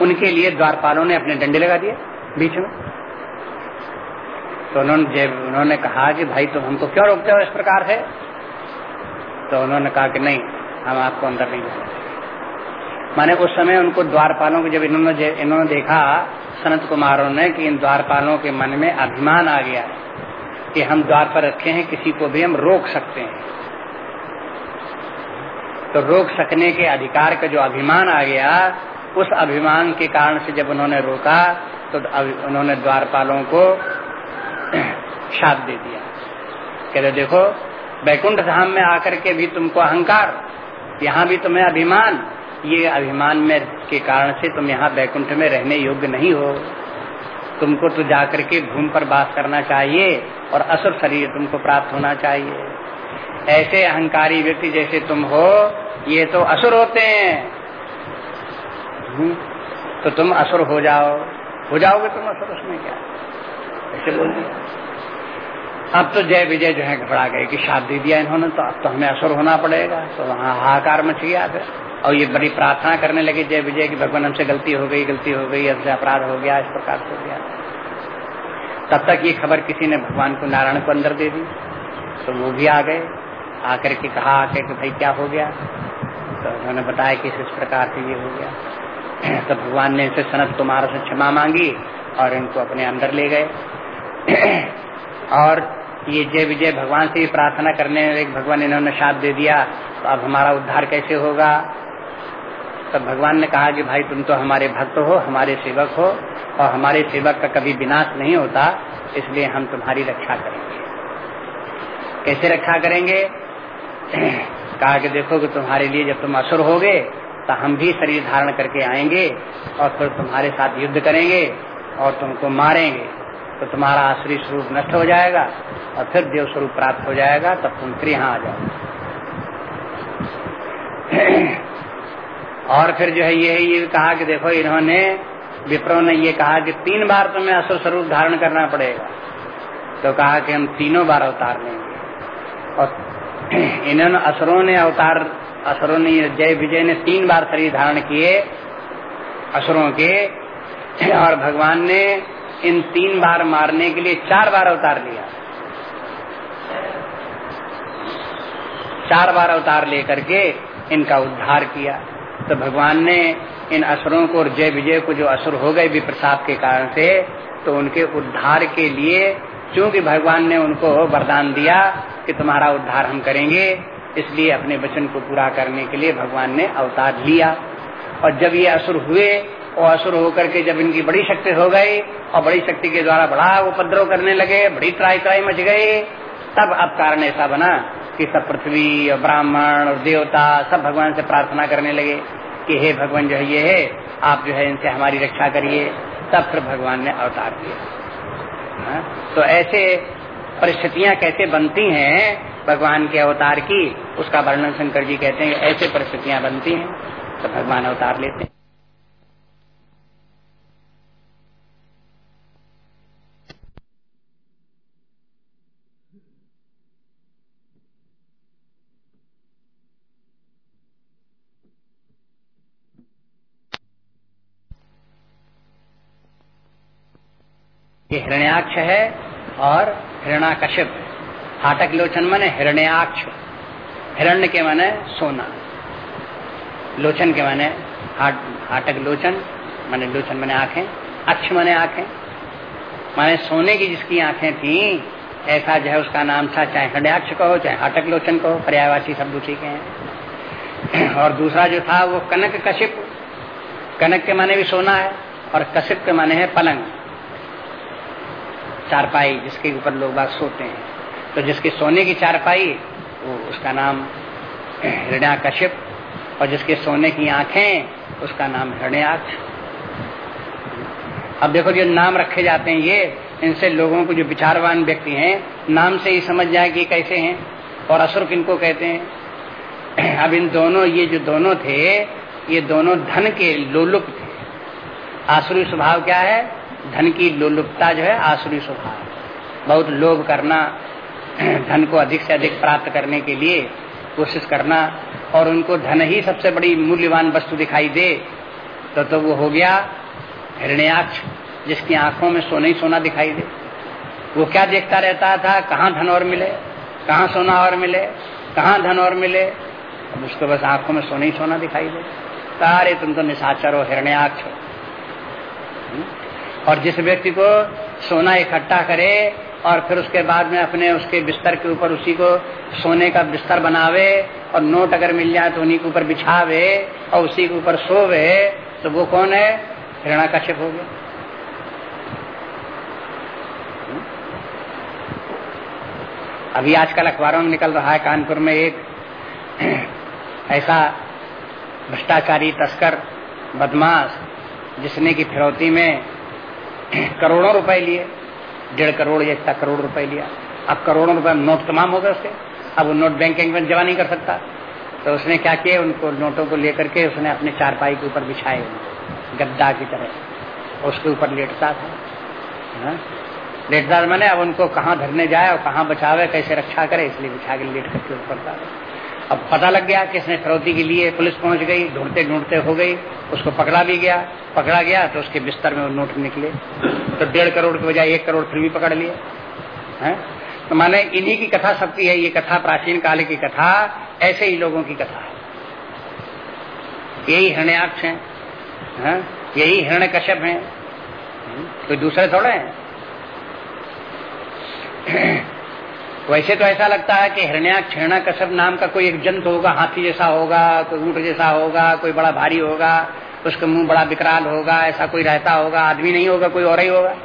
उनके लिए द्वारपालों ने अपने डंडे लगा दिए बीच में। तो उन्होंने जब उन्होंने कहा कि भाई तुम तो हमको क्यों रोकते हो, इस प्रकार से? तो उन्होंने कहा कि नहीं, हम आपको अंदर नहीं जाने माने उस समय उनको द्वारपालों को जब इन्होंने इन्होंने देखा, सनत कुमारों ने कि इन द्वारपालों के मन में अभिमान आ गया है। कि हम द्वार पर रखे हैं, किसी को भी हम रोक सकते हैं। तो रोक सकने के अधिकार का जो अभिमान आ गया, उस अभिमान के कारण से जब उन्होंने रोका तो उन्होंने द्वारपालों को शाप दे दिया। कहते देखो, बैकुंठ धाम में आकर के भी तुमको अहंकार, यहाँ भी तुम्हें अभिमान, ये अभिमान में के कारण से तुम यहाँ बैकुंठ में रहने योग्य नहीं हो। तुमको तो जाकर के भूमि पर बास करना चाहिए और असुर शरीर तुमको प्राप्त होना चाहिए। ऐसे अहंकारी व्यक्ति जैसे तुम हो ये तो असुर होते हैं। हम्म, तो तुम असुर हो जाओ। हो जाओगे तुम असुर उसमें क्या? ऐसे बोल दिया। अब तो जय विजय जो है घबरा गए कि शादी दिया इन्होंने तो अब तो हमें असुर होना पड़ेगा तो वहाँ हाहाकार मच गया फिर। और ये बड़ी प्रार्थना करने लगे, जय विजय की भगवान हमसे गलती हो गई, गलती हो गई, हमसे अपराध हो गया, इस प्रकार हो गया। तब तक ये खबर किसी ने भगवान को, नारायण को अंदर दे दी। तो वो भी आ गए, आकर के कहा, आके कि भाई क्या हो गया? तो उन्होंने बताया कि इस प्रकार से ये हो गया। तो भगवान ने इनसे सनत कुमार से क्षमा मांगी और इनको अपने अंदर ले गए। और ये जय विजय भगवान से प्रार्थना करने भगवान इन्होंने साथ दे दिया तो अब हमारा उद्धार कैसे होगा? तब भगवान ने कहा कि भाई तुम तो हमारे भक्त हो, हमारे सेवक हो, और हमारे सेवक का कभी विनाश नहीं होता, इसलिए हम तुम्हारी रक्षा करेंगे। कैसे रक्षा करेंगे? कहा कि देखो कि तुम्हारे लिए जब तुम असुर होगे तो हम भी शरीर धारण करके आएँगे, और फिर तुम्हारे साथ युद्ध करेंगे, और तुमको मारेंगे। तो तुम्हारा आश्री स्वरूप नष्ट हो जाएगा, और फिर देव स्वरूप प्राप्त हो जाएगा, तब तुम फिर यहाँ आ जाओ और फिर जो है ये ये कहा कि देखो इन्होंने, विप्रो ने ये कहा कि तीन बार तुम्हें असुर स्वरूप धारण करना पड़ेगा। तो कहा कि हम तीनों बार अवतार लेंगे। और इन्होंने असुरों ने अवतार, असुरों ने जय विजय ने तीन बार शरीर धारण किए, असुरों के। और भगवान ने इन तीन बार मारने के लिए चार बार अवतार लिया। चार बार अवतार लेकर के इनका उद्धार किया। तो भगवान ने इन असुरों को और जय विजय को जो असुर हो गए विप्रसाद के कारण से तो उनके उद्धार के लिए चूँकि भगवान ने उनको वरदान दिया कि तुम्हारा उद्धार हम करेंगे, इसलिए अपने वचन को पूरा करने के लिए भगवान ने अवतार लिया। और जब ये असुर हुए और असुर होकर के जब इनकी बड़ी शक्ति हो गई और बड़ी शक्ति के द्वारा बड़ा उपद्रव करने लगे, बड़ी त्राई त्राई मच गई, तब अब कारण ऐसा बना कि सब पृथ्वी और ब्राह्मण और देवता सब भगवान से प्रार्थना करने लगे कि हे भगवान जो है ये है, आप जो है इनसे हमारी रक्षा करिए। तब फिर भगवान ने अवतार दिया हाँ? तो ऐसे परिस्थितियाँ कैसे बनती हैं, भगवान के अवतार की, उसका वर्णन शंकर जी कहते हैं, ऐसे परिस्थितियाँ बनती हैं तो भगवान अवतार लेते हैं। ये हिरण्याक्ष है और हिरणाकशिप हाटक लोचन मने हिरण्याक्ष। हिरण्य के माने सोना। लोचन के माने हाटक लोचन, माने लोचन मने आँखें, अक्ष मने आँखें। माने सोने की जिसकी आँखें थी, ऐसा जो है उसका नाम था, चाहे हृदयाक्ष कहो, चाहे हाटक लोचन कहो पर्यायवासी शब्द उसी के हैं। और दूसरा जो था, वो कनक कशिप कनक के माने भी सोना है और कशिप के माने है पलंग। चारपाई जिसके ऊपर लोग बात सोते हैं। तो जिसके सोने की चारपाई, वो उसका नाम हृदया कश्यप और जिसके सोने की आँखें, उसका नाम हृदयाक्ष। अब देखो जो नाम रखे जाते हैं ये, इनसे लोगों को जो विचारवान व्यक्ति हैं, नाम से ही समझ जाए कि कैसे हैं, और असुर किनको कहते हैं। अब इन दोनों, ये जो दोनों थे, ये दोनों धन के लोलुप थे। आसुरी स्वभाव क्या है? धन की लोलुपता जो है आसुरी स्वभाव बहुत लोभ करना, धन को अधिक से अधिक प्राप्त करने के लिए कोशिश करना और उनको धन ही सबसे बड़ी मूल्यवान वस्तु दिखाई दे तो तो वो हो गया हृणयाक्ष जिसकी आँखों में सोना ही सोना दिखाई दे। वो क्या देखता रहता था, कहाँ धन और मिले, कहाँ सोना और मिले, कहाँ धन और मिले? अब उसको बस आँखों में सोना ही सोना दिखाई दे। तारे तुम तो निशाचर हो हिरण्याक्ष हो। और जिस व्यक्ति को सोना इकट्ठा करे और फिर उसके बाद में अपने उसके बिस्तर के ऊपर उसी को सोने का बिस्तर बनावे और नोट अगर मिल जाए तो उन्हीं के ऊपर बिछावे और उसी के ऊपर सोवे तो वो कौन है? हिरणा कश्यप हो गया। अभी आजकल अखबारों में निकल रहा है, कानपुर में एक ऐसा भ्रष्टाचारी तस्कर, बदमाश, जिसने की फिरौती में करोड़ों रुपए लिए, डेढ़ करोड़ या इतना करोड़ रुपए लिया। अब करोड़ों रुपए नोट तमाम हो गए उसके। अब वो नोट बैंकिंग में जमा नहीं कर सकता। तो उसने क्या किया? उनको नोटों को लेकर के उसने अपने चारपाई के ऊपर बिछाए गद्दा की तरह। उसके ऊपर लेटता था। हाँ? लेटदार मैंने, अब उनको कहाँ धरने जाए और कहाँ बचावे, कैसे रक्षा करे, इसलिए बिछा के लेट करके ऊपर अब पता लग गया कि इसने फिरौती के लिए पुलिस पहुँच गई ढूंढते ढूंढते हो गई उसको पकड़ा भी गया पकड़ा गया तो उसके बिस्तर में वो नोट निकले। तो डेढ़ करोड़ के बजाय एक करोड़ फिर भी पकड़ लिए। है? तो माने इन्हीं की कथा सबकी है ये कथा प्राचीन काल की कथा ऐसे ही लोगों की कथा। है यही हृणयाक्ष है, है? यही हिरण्य कश्यप है। कोई दूसरे थोड़े हैं? वैसे तो ऐसा लगता है कि हिरण्या क्षणा कश्यप नाम का कोई एक जंतु होगा, हाथी जैसा होगा, कोई ऊँट जैसा होगा, कोई बड़ा भारी होगा, उसका मुँह बड़ा विकराल होगा, ऐसा कोई रहता होगा, आदमी नहीं होगा, कोई और ही होगा।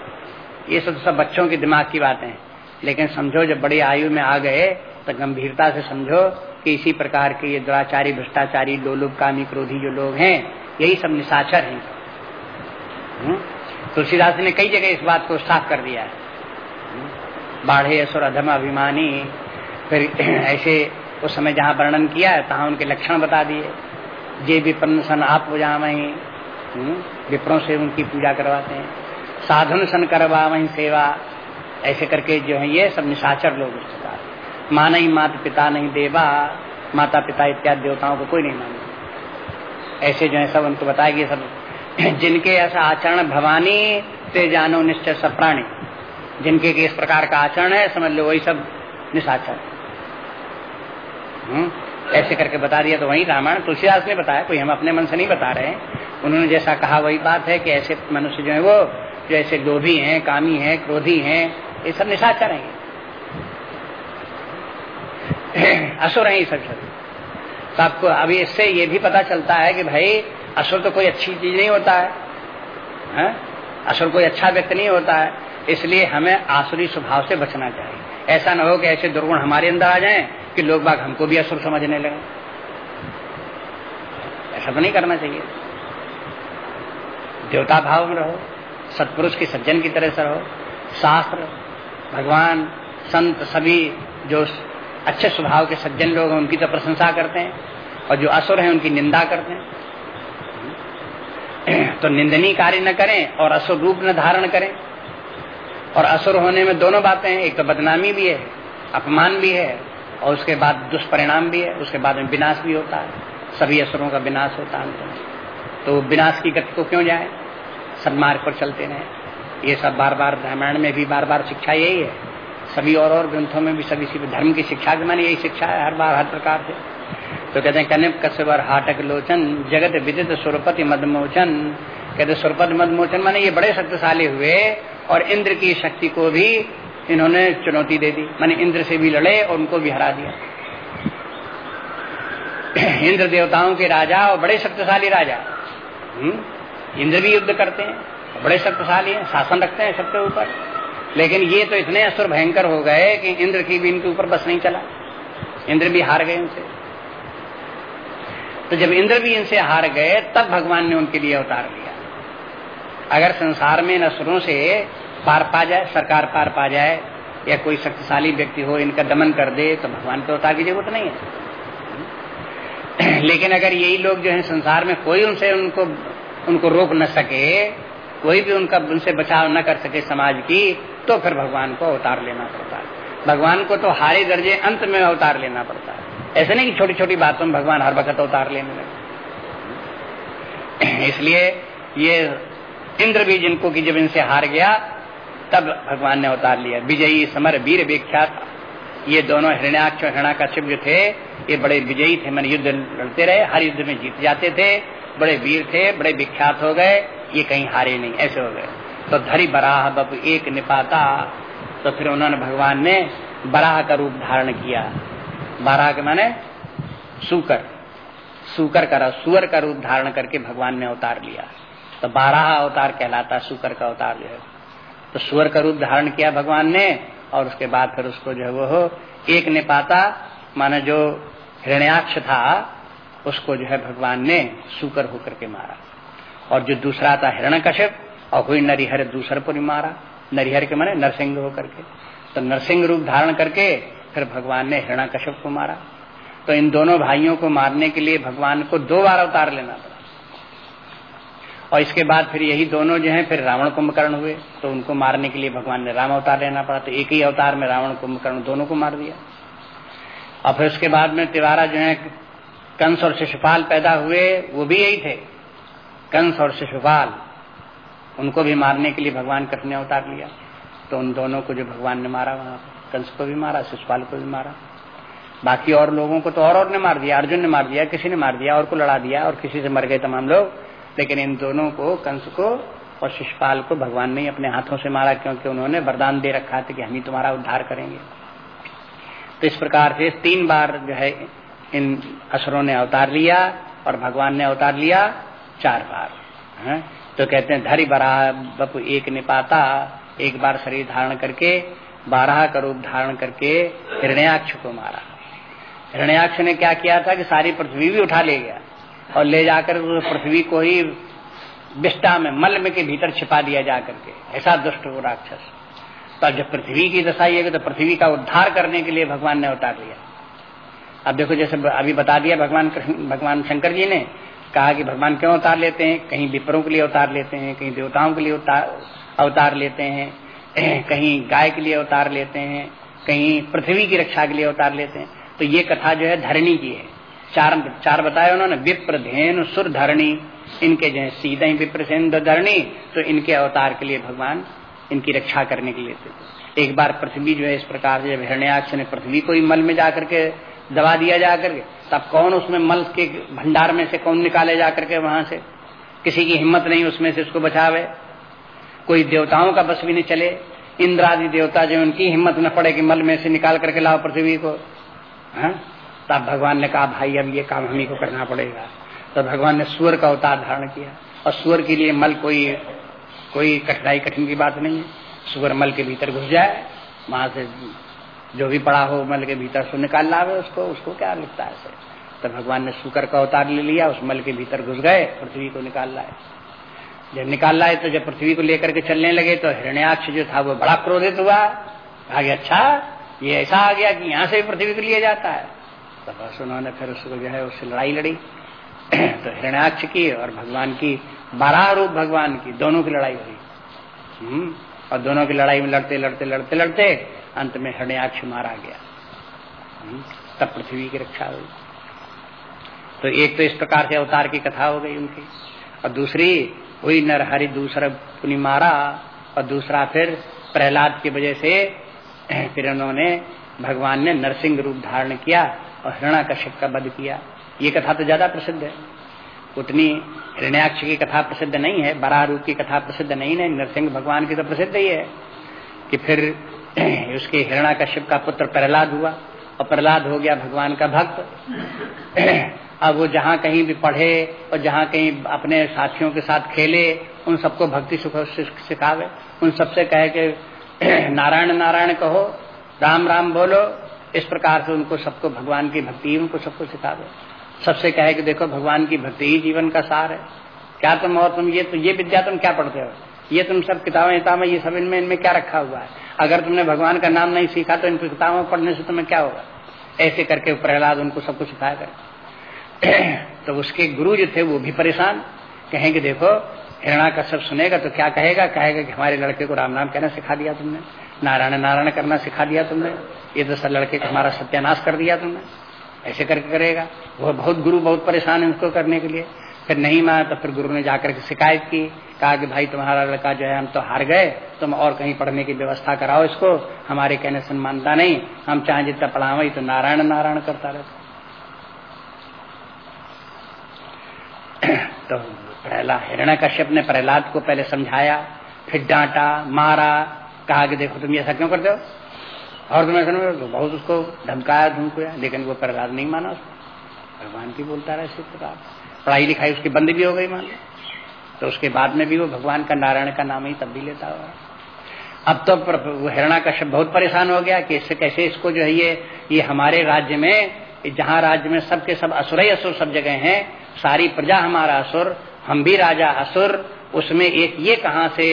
ये सब सब बच्चों के दिमाग की बातें हैं। लेकिन समझो, जब बड़ी आयु में आ गए तो गंभीरता से समझो कि इसी प्रकार के ये दुराचारी, भ्रष्टाचारी लोलुप कामी क्रोधी जो लोग हैं, यही सब निशाचर हैं। हम्म? तुलसीदास ने कई जगह इस बात को साफ़ कर दिया है। बाढ़े असुर अधम अभिमानी। फिर ऐसे उस समय जहाँ वर्णन किया है तहाँ उनके लक्षण बता दिए। जे विपन्न सन आप पूजा वही हम्म, विप्रों से उनकी पूजा करवाते हैं। साधन सन करवा वही सेवा। ऐसे करके जो है ये सब निशाचर लोग इस प्रकार। माँ नहीं माता पिता नहीं देवा। माता पिता इत्यादि देवताओं को कोई नहीं मानता। ऐसे जो है सब उनको बताया सब। जिनके ऐसा आचरण भवानी ते जानो निश्चय सप्राणी जिनके इस प्रकार का आचरण है समझ लो वही सब निशाचर। हम्म, ऐसे करके बता दिया तो वही रामायण तुलसीदास ने बताया कोई हम अपने मन से नहीं बता रहे हैं। उन्होंने जैसा कहा वही बात है कि ऐसे मनुष्य जो है वो जैसे लोभी हैं कामी हैं क्रोधी हैं ये सब निशाचर हैं। असुर हैं ये सब सब। तो आपको अभी इससे ये भी पता चलता है कि भाई असुर तो कोई अच्छी चीज़ नहीं होता है, है? असुर कोई अच्छा व्यक्ति नहीं होता है। इसलिए हमें आसुरी स्वभाव से बचना चाहिए। ऐसा न हो कि ऐसे दुर्गुण हमारे अंदर आ जाएँ कि लोग बाग हमको भी असुर समझने लगे। ऐसा तो नहीं करना चाहिए। देवता भाव में रहो, सत्पुरुष की सज्जन की तरह से रहो, शास्त्र, भगवान, संत, सभी जो अच्छे स्वभाव के सज्जन लोग हैं, उनकी तो प्रशंसा करते हैं और जो असुर हैं, उनकी निंदा करते हैं। तो निंदनीय कार्य न करें और असुर रूप न धारण करें। और असुर होने में दोनों बातें हैं। एक तो बदनामी भी है, अपमान भी है, और उसके बाद दुष्परिणाम भी है, उसके बाद में विनाश भी होता है। सभी असुरों का विनाश होता है। तो विनाश की गति को क्यों जाए? सन्मार्ग पर चलते रहे। ये सब बार बार रामायण में भी बार बार शिक्षा यही है। सभी और और ग्रंथों में भी सभी धर्म की शिक्षा के माने यही शिक्षा है, हर बार हर प्रकार से। तो कहते हैं, कनिप कसवर हाटक लोचन, जगत विदित सुरपति मदमोचन। कहते सुरपति मदमोचन माने ये बड़े शक्तिशाली हुए और इंद्र की शक्ति को भी इन्होंने चुनौती दे दी। मैंने इंद्र से भी लड़े और उनको भी हरा दिया। इंद्र देवताओं के राजा और बड़े शक्तिशाली राजा। हम्म? इंद्र भी युद्ध करते हैं, बड़े शक्तिशाली हैं, शासन रखते हैं सबके ऊपर। लेकिन ये तो इतने असुर भयंकर हो गए कि इंद्र की भी इनके ऊपर बस नहीं चला। इंद्र भी हार गए उनसे। तो जब इंद्र भी इनसे हार गए, तब भगवान ने उनके लिए अवतार लिया। अगर संसार में असुरों से पार पा जाए, सरकार पार पा जाए, या कोई शक्तिशाली व्यक्ति हो, इनका दमन कर दे तो भगवान को अवतार की ज़रूरत नहीं है। लेकिन अगर यही लोग जो है संसार में कोई उनसे उनको उनको रोक न सके, कोई भी उनका, उनसे बचाव न कर सके समाज की तो फिर भगवान को अवतार लेना पड़ता है। भगवान को तो हारे दर्जे अंत में अवतार लेना पड़ता है। ऐसे नहीं कि छोटी छोटी बातों में भगवान हर वक्त अवतार लेने लगे। इसलिए ये इंद्र भी जिनको की जब इनसे हार गया, तब भगवान ने उतार लिया। विजयी समर वीर विख्यात ये दोनों हृणाक्ष और हृणाकश्यप जो थे, ये बड़े विजयी थे। मैंने युद्ध लड़ते रहे, हर युद्ध में जीत जाते थे। बड़े वीर थे, बड़े विख्यात हो गए, ये कहीं हारे नहीं, ऐसे हो गए। तो धरी बराह बप एक निपाता। तो फिर उन्होंने भगवान ने बराह का रूप धारण किया। बराह के माने सुकर। सुकर का सुअर का रूप धारण करके भगवान ने अवतार लिया। तो बारह अवतार कहलाता सुकर का अवतार जो है। तो सुअर का रूप धारण किया भगवान ने, और उसके बाद फिर उसको जो है वो एक ने पाता, माने जो हिरण्याक्ष था, उसको जो है भगवान ने सुकर होकर के मारा। और जो दूसरा था हिरण कश्यप और कोई नरिहर दूसर पर मारा। नरिहर के माने नरसिंह होकर के। तो नरसिंह रूप धारण करके फिर भगवान ने हिरणा कश्यप को मारा। तो इन दोनों भाइयों को मारने के लिए भगवान को दो बार अवतार लेना पड़ा। और इसके बाद फिर यही दोनों जो हैं, फिर रावण कुंभकर्ण हुए। तो उनको मारने के लिए भगवान ने राम अवतार लेना पड़ा तो एक ही अवतार में रावण कुंभकर्ण दोनों को मार दिया। और फिर उसके बाद में तिवारा जो है, कंस और शिशुपाल पैदा हुए, वो भी यही थे। कंस और शिशुपाल, उनको भी मारने के लिए भगवान कृष्ण ने अवतार लिया। तो उन दोनों को जो भगवान ने मारा वहाँ कंस को भी मारा, शिशुपाल को भी मारा। बाकी और लोगों को तो और और ने मार दिया, अर्जुन ने मार दिया, किसी ने मार दिया, और को लड़ा दिया, और किसी से मर गए तमाम लोग। लेकिन इन दोनों को कंस को और शिशुपाल को भगवान ने अपने हाथों से मारा क्योंकि उन्होंने वरदान दे रखा था कि हम ही तुम्हारा उद्धार करेंगे। तो इस प्रकार से तीन बार जो है इन असुरों ने अवतार लिया और भगवान ने अवतार लिया चार बार, है? तो कहते हैं, धरी बरा बपु एक निपाता, एक बार शरीर धारण करके, बारह का रूप धारण करके हिरण्याक्ष को मारा। हिरण्याक्ष ने क्या किया था कि सारी पृथ्वी भी उठा ले गया। और ले जाकर पृथ्वी को ही विष्टा में मल में के भीतर छिपा दिया जा करके। ऐसा दुष्ट वो राक्षस। तो जब पृथ्वी की दशा ये तो पृथ्वी का उद्धार करने के लिए भगवान ने उतार लिया। अब देखो, जैसे अभी बता दिया भगवान भगवान शंकर जी ने, कहा कि भगवान क्यों उतार लेते हैं? कहीं विपरों के लिए अवतार लेते हैं, कहीं देवताओं के लिए अवतार लेते हैं, कहीं गाय के लिए अवतार लेते हैं, कहीं पृथ्वी की रक्षा के लिए अवतार लेते हैं। तो ये कथा जो है धरणी की है। चार चार बताए उन्होंने विप्र धेनु सुर धरणी इनके जो है, सीधा ही विप्रसिंद धरणी तो इनके अवतार के लिए भगवान इनकी रक्षा करने के लिए थे। एक बार पृथ्वी जो है, इस प्रकार से जब हिरण्याक्ष ने पृथ्वी को ही मल में जाकर के दबा दिया जा करके तब कौन उसमें मल के भंडार में से कौन निकाले जा करके वहाँ से? किसी की हिम्मत नहीं उसमें से उसको बचावे। कोई देवताओं का बस भी नहीं चले। इंद्र आदि देवता जो उनकी हिम्मत न पड़े कि मल में से निकाल करके लाओ पृथ्वी को। हाँ? तब भगवान ने कहा, भाई, अब ये काम हम ही को करना पड़ेगा। तो भगवान ने सुअर का अवतार धारण किया। और सुअर के लिए मल कोई कोई कठिनाई, कठिन की बात नहीं है। सुअर मल के भीतर घुस जाए, वहाँ से जो भी पड़ा हो मल के भीतर से निकाल लावे उसको उसको क्या लगता है तो भगवान ने सुकर का अवतार ले लिया, उस मल के भीतर घुस गए, पृथ्वी को निकाल लाए। जब निकाल लाए तो जब पृथ्वी को लेकर के चलने लगे तो हिरण्याक्ष जो था, वो बड़ा क्रोधित हुआ। आगे अच्छा ये ऐसा आ गया कि यहाँ से भी पृथ्वी को लिया जाता है। तो उन्होंने फिर उसको जो है उससे लड़ाई लड़ी तो हिरण्याक्ष की और भगवान की बारह रूप भगवान की दोनों की लड़ाई हुई। हम्म, और दोनों की लड़ाई में लड़ते लड़ते लड़ते लड़ते अंत में हिरण्याक्ष मारा गया। हम्म, तब पृथ्वी की रक्षा हुई। तो एक तो इस प्रकार से अवतार की कथा हो गई उनकी। और दूसरी हुई नरहरि दूसरा पुनि मारा और दूसरा फिर प्रहलाद की वजह से फिर उन्होंने भगवान ने नरसिंह रूप धारण किया और हृणा कश्यप का वध किया। ये कथा तो ज़्यादा प्रसिद्ध है। उतनी हृणयाक्ष की कथा प्रसिद्ध नहीं है बरा रूप की कथा प्रसिद्ध नहीं है नरसिंह भगवान की तो प्रसिद्ध ही है कि फिर उसके हिरणा कश्यप का पुत्र प्रहलाद हुआ और प्रहलाद हो गया भगवान का भक्त। अब वो जहाँ कहीं भी पढ़े और जहाँ कहीं अपने साथियों के साथ खेले, उन सबको भक्ति सुख सिखावे। उन सबसे कहे कि नारायण नारायण कहो, राम राम बोलो इस प्रकार से उनको सबको भगवान की भक्ति, उनको सबको सिखा दो। सबसे कहे कि देखो, भगवान की भक्ति ही जीवन का सार है। क्या तुम और तुम ये तो ये विद्या तुम क्या पढ़ते हो? ये तुम सब किताबें किताबें, ये सब इनमें इनमें क्या रखा हुआ है? अगर तुमने भगवान का नाम नहीं सीखा तो इन किताबों पढ़ने से तुम्हें क्या होगा? ऐसे करके प्रहलाद उनको सब कुछ सिखाया करे तो उसके गुरु जो थे, वो भी परेशान। कहेंगे देखो, हिरणा का सब सुनेगा तो क्या कहेगा? कहेगा कि हमारे लड़के को राम नाम कहना सिखा दिया तुमने। नारायण नारायण करना सिखा दिया तुमने। ये सब लड़के को हमारा सत्यानाश कर दिया तुमने। ऐसे करके करेगा। वो बहुत गुरु बहुत परेशान है उसको करने के लिए। फिर नहीं माना तो फिर गुरु ने जाकर के शिकायत की। कहा कि भाई तुम्हारा लड़का जो है, हम तो हार गए। तुम और कहीं पढ़ने की व्यवस्था कराओ इसको। हमारे कहने से मानता नहीं। हम चाहे जितना पढ़ावे तो नारायण नारायण करता रहता तो पहला हिरण कश्यप ने प्रहलाद को पहले समझाया। फिर डांटा, मारा कहा कि देखो तुम ऐसा क्यों करते हो? और तुम ऐसा तो बहुत उसको धमकाया धमकाया, लेकिन वो प्रहलाद नहीं माना उसको। भगवान की बोलता रहा इसी प्रकार पढ़ाई लिखाई उसकी बंद भी हो गई, मान लो। तो उसके बाद में भी वो भगवान का नारायण का नाम ही तब भी लेता हुआ। अब तो वो हिरणा कश्यप बहुत परेशान हो गया कि इससे कैसे इसको जो है ये ये हमारे राज्य में, जहाँ राज्य में सबके सब असुर ही असुर सब जगह हैं, सारी प्रजा हमारा असुर, हम भी राजा असुर, उसमें एक ये कहाँ से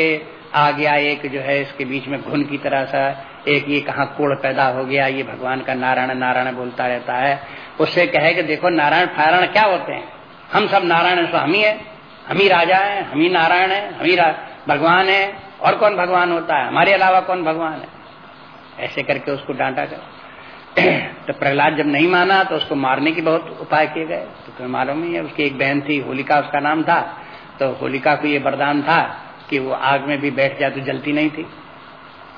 आ गया, एक जो है इसके बीच में घुन की तरह सा, एक ये कहा कोड़ पैदा हो गया, ये भगवान का नारायण नारायण बोलता रहता है। उससे कहे कि देखो, नारायण फारायण क्या होते हैं? हम सब नारायण तो हम ही। है हम ही राजा है, हम ही नारायण है, हम ही भगवान है। और कौन भगवान होता है? हमारे अलावा कौन भगवान है? ऐसे करके उसको डांटा गया। तो प्रहलाद जब नहीं माना तो उसको मारने की बहुत उपाय किए गए। तो तुम्हें मालूम ही है, उसकी एक बहन थी, होलिका, उसका नाम था। तो होलिका को ये वरदान था कि वो आग में भी बैठ जाए तो जलती नहीं थी।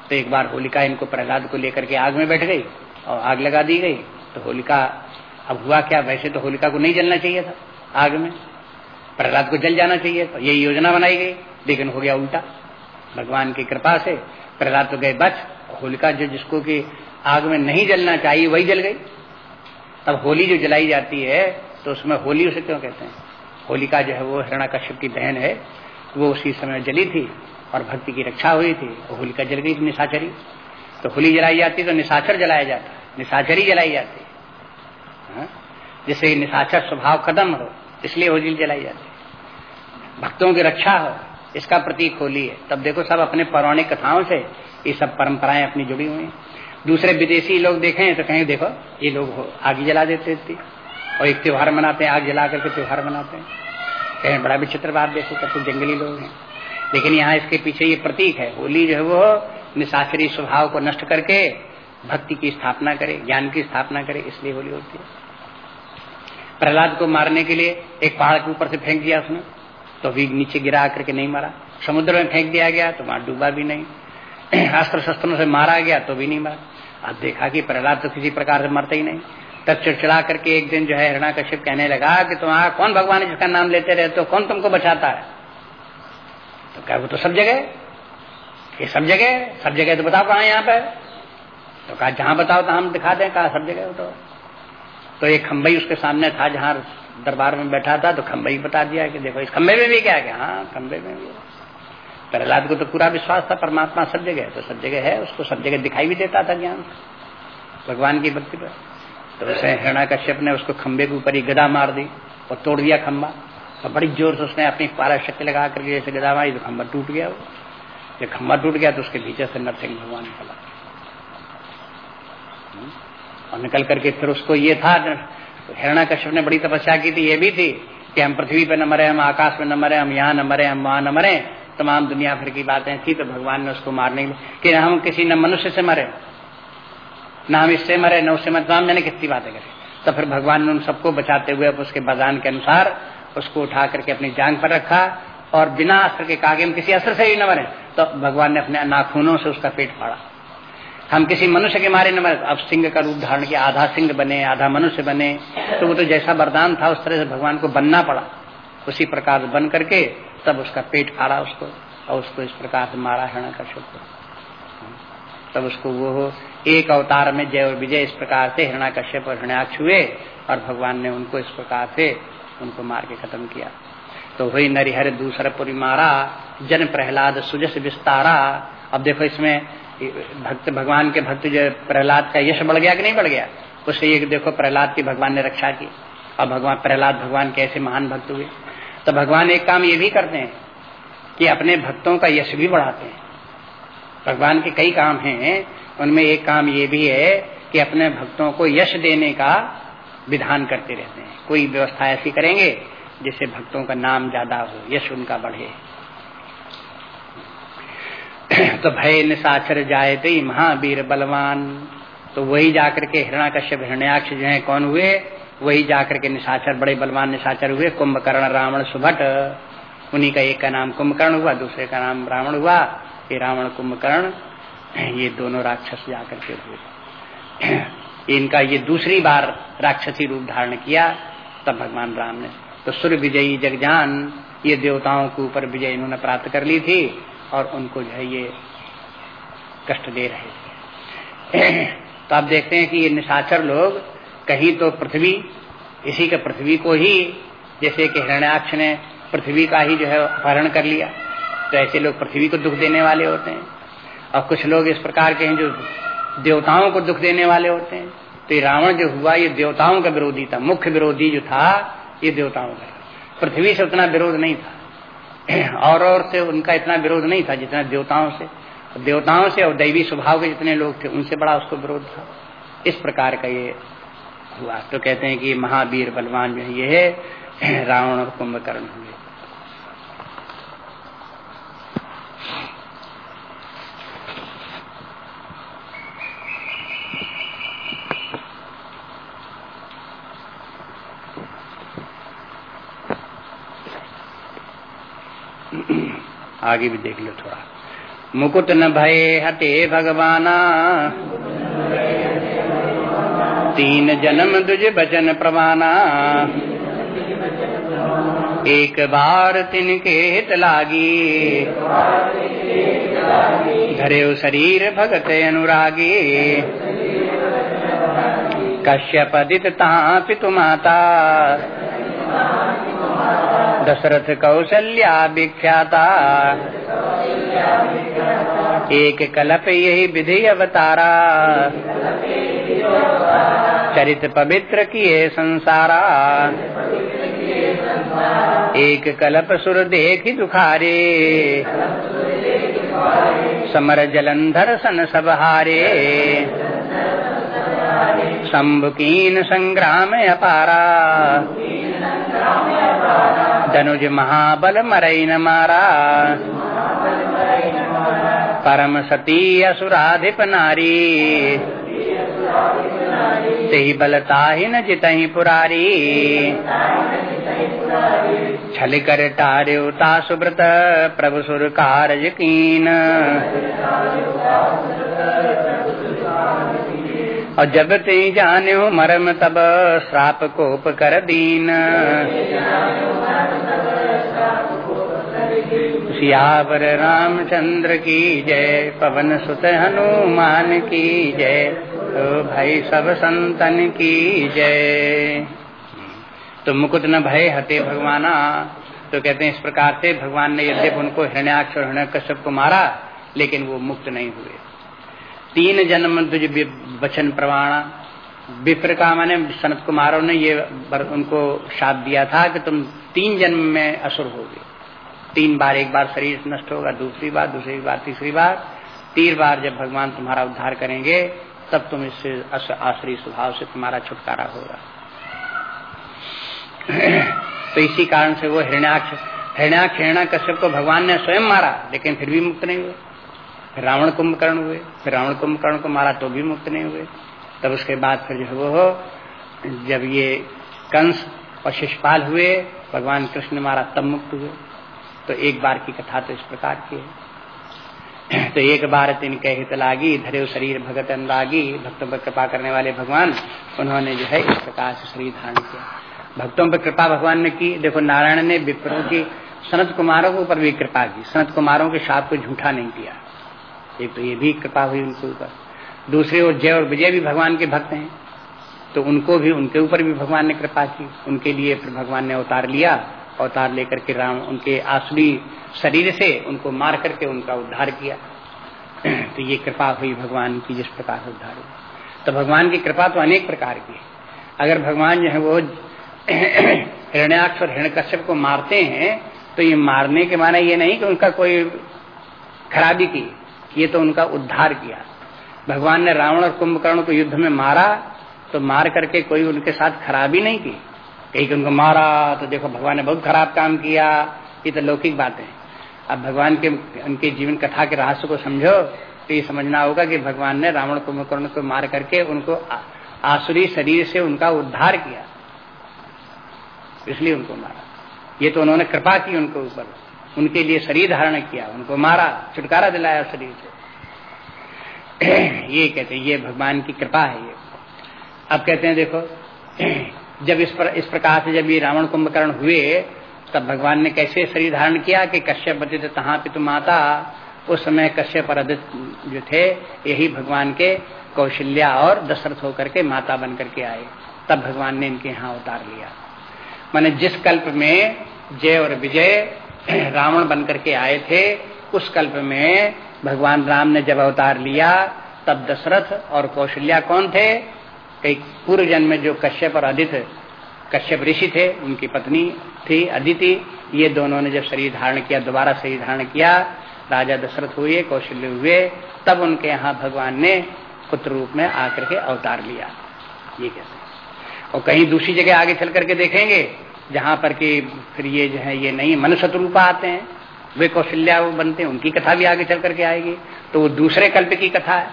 तो एक बार होलिका इनको प्रहलाद को लेकर के आग में बैठ गई और आग लगा दी गई। तो होलिका, अब हुआ क्या? वैसे तो होलिका को नहीं जलना चाहिए था आग में। प्रहलाद को जल जाना चाहिए था। यही योजना बनाई गई। लेकिन हो गया उल्टा। भगवान की कृपा से प्रहलाद तो गए बच होलिका जो जिसको कि आग में नहीं जलना चाहिए, वही जल गई। तब होली जो जलाई जाती है तो उसमें होली उसे क्यों कहते हैं? होलिका जो है वो हिरणा कश्यप की बहन है। वो उसी समय जली थी और भक्ति की रक्षा हुई थी तो होलिका जल गई निशाचरी। तो होली जलाई जाती तो निशाचर जलाया जाता, निशाचरी जलाई जाती। हाँ? जिससे निशाचर स्वभाव खत्म हो, इसलिए होली जलाई जाती। भक्तों की रक्षा हो, इसका प्रतीक होली है। तब देखो सब अपने पौराणिक कथाओं से ये सब परंपराएँ अपनी जुड़ी हुई दूसरे विदेशी लोग देखें तो कहें, देखो, ये लोग आग जला देते थे। और एक त्योहार मनाते हैं, आग जला करके त्योहार मनाते हैं। कहें बड़ा विचित्र बात देखो कहते जंगली लोग हैं। लेकिन यहाँ इसके पीछे ये प्रतीक है, होली जो है वो निशाचरी स्वभाव को नष्ट करके भक्ति की स्थापना करे, ज्ञान की स्थापना करे, इसलिए होली होती है। प्रहलाद को मारने के लिए एक पहाड़ के ऊपर से फेंक दिया उसने तो भी नीचे गिरा करके नहीं मारा। समुद्र में फेंक दिया गया तो वहाँ डूबा भी नहीं। अस्त्र शस्त्रों से मारा गया तो भी नहीं मारा। अब देखा कि प्रहलाद तो किसी प्रकार से मरते ही नहीं। तब चिड़चिड़ा करके एक दिन जो है हिरणा कश्यप कहने लगा कि तुम्हारा कौन भगवान है जिसका नाम लेते रहते हो? कौन तुमको बचाता है? तो क्या वो तो सब जगह ये सब जगह सब जगह तो बताओ कहा यहाँ पे तो कहा, जहाँ बताओ तो हम दिखा दें कहा सब जगह तो। तो एक खम्बई उसके सामने था जहाँ दरबार में बैठा था तो खम्बई बता दिया कि देखो, इस खम्बे में भी क्या क्या हाँ खम्बे में भी प्रहलाद को तो पूरा विश्वास था, परमात्मा सब जगह तो सब जगह है, उसको सब जगह दिखाई भी देता था ज्ञान। भगवान की भक्ति पर। तो उसे हिरणा कश्यप ने उसको खंबे के ऊपर ही गदा मार दी और तोड़ दिया खंबा और बड़ी ज़ोर से उसने अपनी पारा शक्ति लगा करके जैसे गदा मारी तो खंबा टूट गया वो। जब खंबा टूट गया तो उसके भीतर से नरसिंह भगवान निकला। हम्म? और निकल करके फिर उसको ये था हिरणा कश्यप ने बड़ी तपस्या की थी, ये भी थी कि हम पृथ्वी पर न मरे, हम आकाश में न मरे, हम यहाँ न मरे, हम वहाँ न मरे, तमाम दुनिया भर की बातें थी तो भगवान ने उसको मारने के कि हम किसी न मनुष्य से मरे। न हम इससे मरे, न उससे तमाम मैंने कितनी बातें करें। तो फिर भगवान ने उन सबको बचाते हुए उसके बदान के अनुसार उसको उठा करके अपनी जांग पर रखा और बिना अस्त्र के कागे हम किसी अस्त्र से ही न मरे। तो भगवान ने अपने नाखूनों से उसका पेट फाड़ा। हम किसी मनुष्य के मारे न मरे। अब सिंह का रूप धारण किया, आधा सिंह बने, आधा मनुष्य बने तो वो तो जैसा वरदान था, उस तरह से भगवान को बनना पड़ा। उसी प्रकार बन करके तब उसका पेट फाड़ा उसको और उसको इस प्रकार से मारा, हिरण का शुक्र तब उसको वो एक अवतार में जय और विजय इस प्रकार से हिरणा कश्यप और हृणाक्ष हुए और भगवान ने उनको इस प्रकार से उनको मार के खत्म किया। तो वही नरिहर दूसरा पुरी मारा, जन प्रहलाद सुजस विस्तारा। अब देखो इसमें भक्त, भगवान के भक्त जो प्रहलाद का यश बढ़ गया कि नहीं बढ़ गया? उससे ये देखो प्रहलाद की भगवान ने रक्षा की। और भगवान, प्रहलाद भगवान कैसे महान भक्त हुए। तो भगवान एक काम ये भी करते हैं कि अपने भक्तों का यश भी बढ़ाते हैं। भगवान के कई काम हैं, उनमें एक काम ये भी है कि अपने भक्तों को यश देने का विधान करते रहते हैं। कोई व्यवस्था ऐसी करेंगे जिससे भक्तों का नाम ज़्यादा हो, यश उनका बढ़े। तो भय निशाचर जाए तो महावीर बलवान। तो वही जाकर के हिरणा कश्यप हिरण्याक्ष जो है, कौन हुए? वही जाकर के निशाचर, बड़े बलवान निशाचर हुए। कुंभकर्ण, रावण, सुभट। उन्हीं का एक का नाम कुंभकर्ण हुआ, दूसरे का नाम रावण हुआ। ये रावण कुंभकर्ण, ये दोनों राक्षस जाकर के हुए। इनका ये दूसरी बार राक्षसी रूप धारण किया, तब भगवान राम ने। तो सूर्य विजयी जगजान, ये देवताओं के ऊपर विजय इन्होंने प्राप्त कर ली थी और उनको जो है ये कष्ट दे रहे थे। तो आप देखते हैं कि ये निशाचर लोग, कहीं तो पृथ्वी, इसी के पृथ्वी को ही, जैसे कि हिरण्याक्ष ने पृथ्वी का ही जो है अपहरण कर लिया। तो ऐसे लोग पृथ्वी को दुख देने वाले होते हैं। और कुछ लोग इस प्रकार के हैं जो देवताओं को दुख देने वाले होते हैं। तो ये रावण जो हुआ, ये देवताओं का विरोधी था, मुख्य विरोधी जो था, ये देवताओं का पृथ्वी से उतना विरोध नहीं था। और और से उनका इतना विरोध नहीं था जितना देवताओं से। देवताओं से और दैवी स्वभाव के जितने लोग थे, उनसे बड़ा उसको विरोध था। इस प्रकार का ये हुआ। तो कहते हैं कि महावीर बलवान जो है, ये है रावण और कुंभकर्ण हुए। आगे भी देख लो थोड़ा। मुकुट न भय हटे भगवाना। तीन जन्म दुज बचन प्रवाना। एक बार तिनके हित लागी। धरे शरीर भगत अनुरागी। कश्यप दित माता। दशरथ कौशल्या विख्याता एक कलप यही विधि अवतारा। चरित पवित्र किए संसारा। एक कलप सुर देखी दुखारे। समर जलंधर सन सब हारे। शंभुकीन संग्राम अपारा। धनुज महाबल मरई न मारा परम सती असुराधिप नारी। ते बलता ही न जित पुरारी। छल कर टार्युता सुब्रत, प्रभु सुर कारज कीन और जब ते जाने मरम तब श्राप कोप कर दीन। सियावर रामचंद्र की जय, पवन सुत हनुमान की जय तो भाई सब संतन की जय। तो मुकुट न भय हते भगवाना। तो कहते हैं, इस प्रकार से भगवान ने यद्यप उनको हृणयाक्ष और हृणय कश्यप को मारा, लेकिन वो मुक्त नहीं हुए। तीन जन्म तुझ वचन प्रमाणा। विप्र का मैंने सनत कुमारों ने ये उनको साथ दिया था कि तुम तीन जन्म में असुर होगे। तीन बार एक बार शरीर नष्ट होगा, दूसरी बार दूसरी बार, तीसरी बार। तीन बार जब भगवान तुम्हारा उद्धार करेंगे, तब तुम इससे आश्री स्वभाव से तुम्हारा छुटकारा होगा। तो इसी कारण से वो हिरण्याक्ष हिरण्याक्ष हिरणा कश्यप को भगवान ने स्वयं मारा, लेकिन फिर भी मुक्त नहीं हुए। फिर रावण कुंभकर्ण हुए, फिर रावण कुंभकर्ण को मारा तो भी मुक्त नहीं हुए। तब उसके बाद फिर जो वो जब ये कंस और शिषपाल हुए, भगवान कृष्ण मारा, तब मुक्त हुए। तो एक बार की कथा तो इस प्रकार की है। तो एक बार तीन कह हित लागी, धरे शरीर भगत अनुरागी, भक्तों पर कृपा करने वाले भगवान, उन्होंने जो है इस प्रकार से शरीर धारण किया। भक्तों पर कृपा भगवान ने की। देखो, नारायण ने विप्रों की, सनत कुमारों के ऊपर भी कृपा की। सनत कुमारों के साथ को झूठा नहीं किया। एक तो ये भी कृपा हुई उनके ऊपर। दूसरे और जय और विजय भी भगवान के भक्त हैं तो उनको भी, उनके ऊपर भी भगवान ने कृपा की। उनके लिए फिर भगवान ने अवतार लिया, अवतार लेकर के राम, उनके आसुरी शरीर से उनको मार करके उनका उद्धार किया। तो ये कृपा हुई भगवान की, जिस प्रकार उद्धार हुआ तो भगवान की कृपा तो अनेक प्रकार की है। अगर भगवान जो है वो हिरण्याक्ष और हिरण्यकश्यप को मारते हैं तो ये मारने के माने ये नहीं कि उनका कोई खराबी की। ये तो उनका उद्धार किया। भगवान ने रावण और कुंभकर्ण को युद्ध में मारा तो मार करके कोई उनके साथ खराबी नहीं की। कहीं उनको मारा तो देखो भगवान ने बहुत खराब काम किया। ये तो लौकिक बात है। अब भगवान के, उनके जीवन कथा के रहस्य को समझो तो ये समझना होगा कि भगवान ने रावण कुंभकर्ण को मार करके उनको आसुरी शरीर से उनका उद्धार किया। इसलिए उनको मारा। ये तो उन्होंने कृपा की उनके ऊपर। उनके लिए शरीर धारण किया, उनको मारा, छुटकारा दिलाया शरीर से। ये कहते हैं, ये भगवान की कृपा है ये। अब कहते हैं, देखो, जब इस पर, इस प्रकार से जब ये रावण कुंभकर्ण हुए, तब भगवान ने कैसे शरीर धारण किया कि कश्यप बदित तहा पितु माता, उस समय कश्यप और जो थे, यही भगवान के कौशल्या और दशरथ होकर के माता बन करके आए। तब भगवान ने इनके यहाँ उतार लिया। माने जिस कल्प में जय और विजय रावण बन करके आए थे, उस कल्प में भगवान राम ने जब अवतार लिया, तब दशरथ और कौशल्या कौन थे? कई पूर्व जन्म में जो कश्यप और आदित्य कश्यप ऋषि थे, उनकी पत्नी थी अदिति। ये दोनों ने जब शरीर धारण किया, दोबारा शरीर धारण किया, राजा दशरथ हुए, कौशल्य हुए, तब उनके यहाँ भगवान ने पुत्र रूप में आकर के अवतार लिया। ये कहते हैं और कहीं दूसरी जगह आगे चल करके देखेंगे जहाँ पर कि फिर ये जो है, ये नहीं मनुष्य रूप आते हैं। वे कौशल्या बनते हैं, उनकी कथा भी आगे चल करके आएगी। तो वो दूसरे कल्प की कथा है।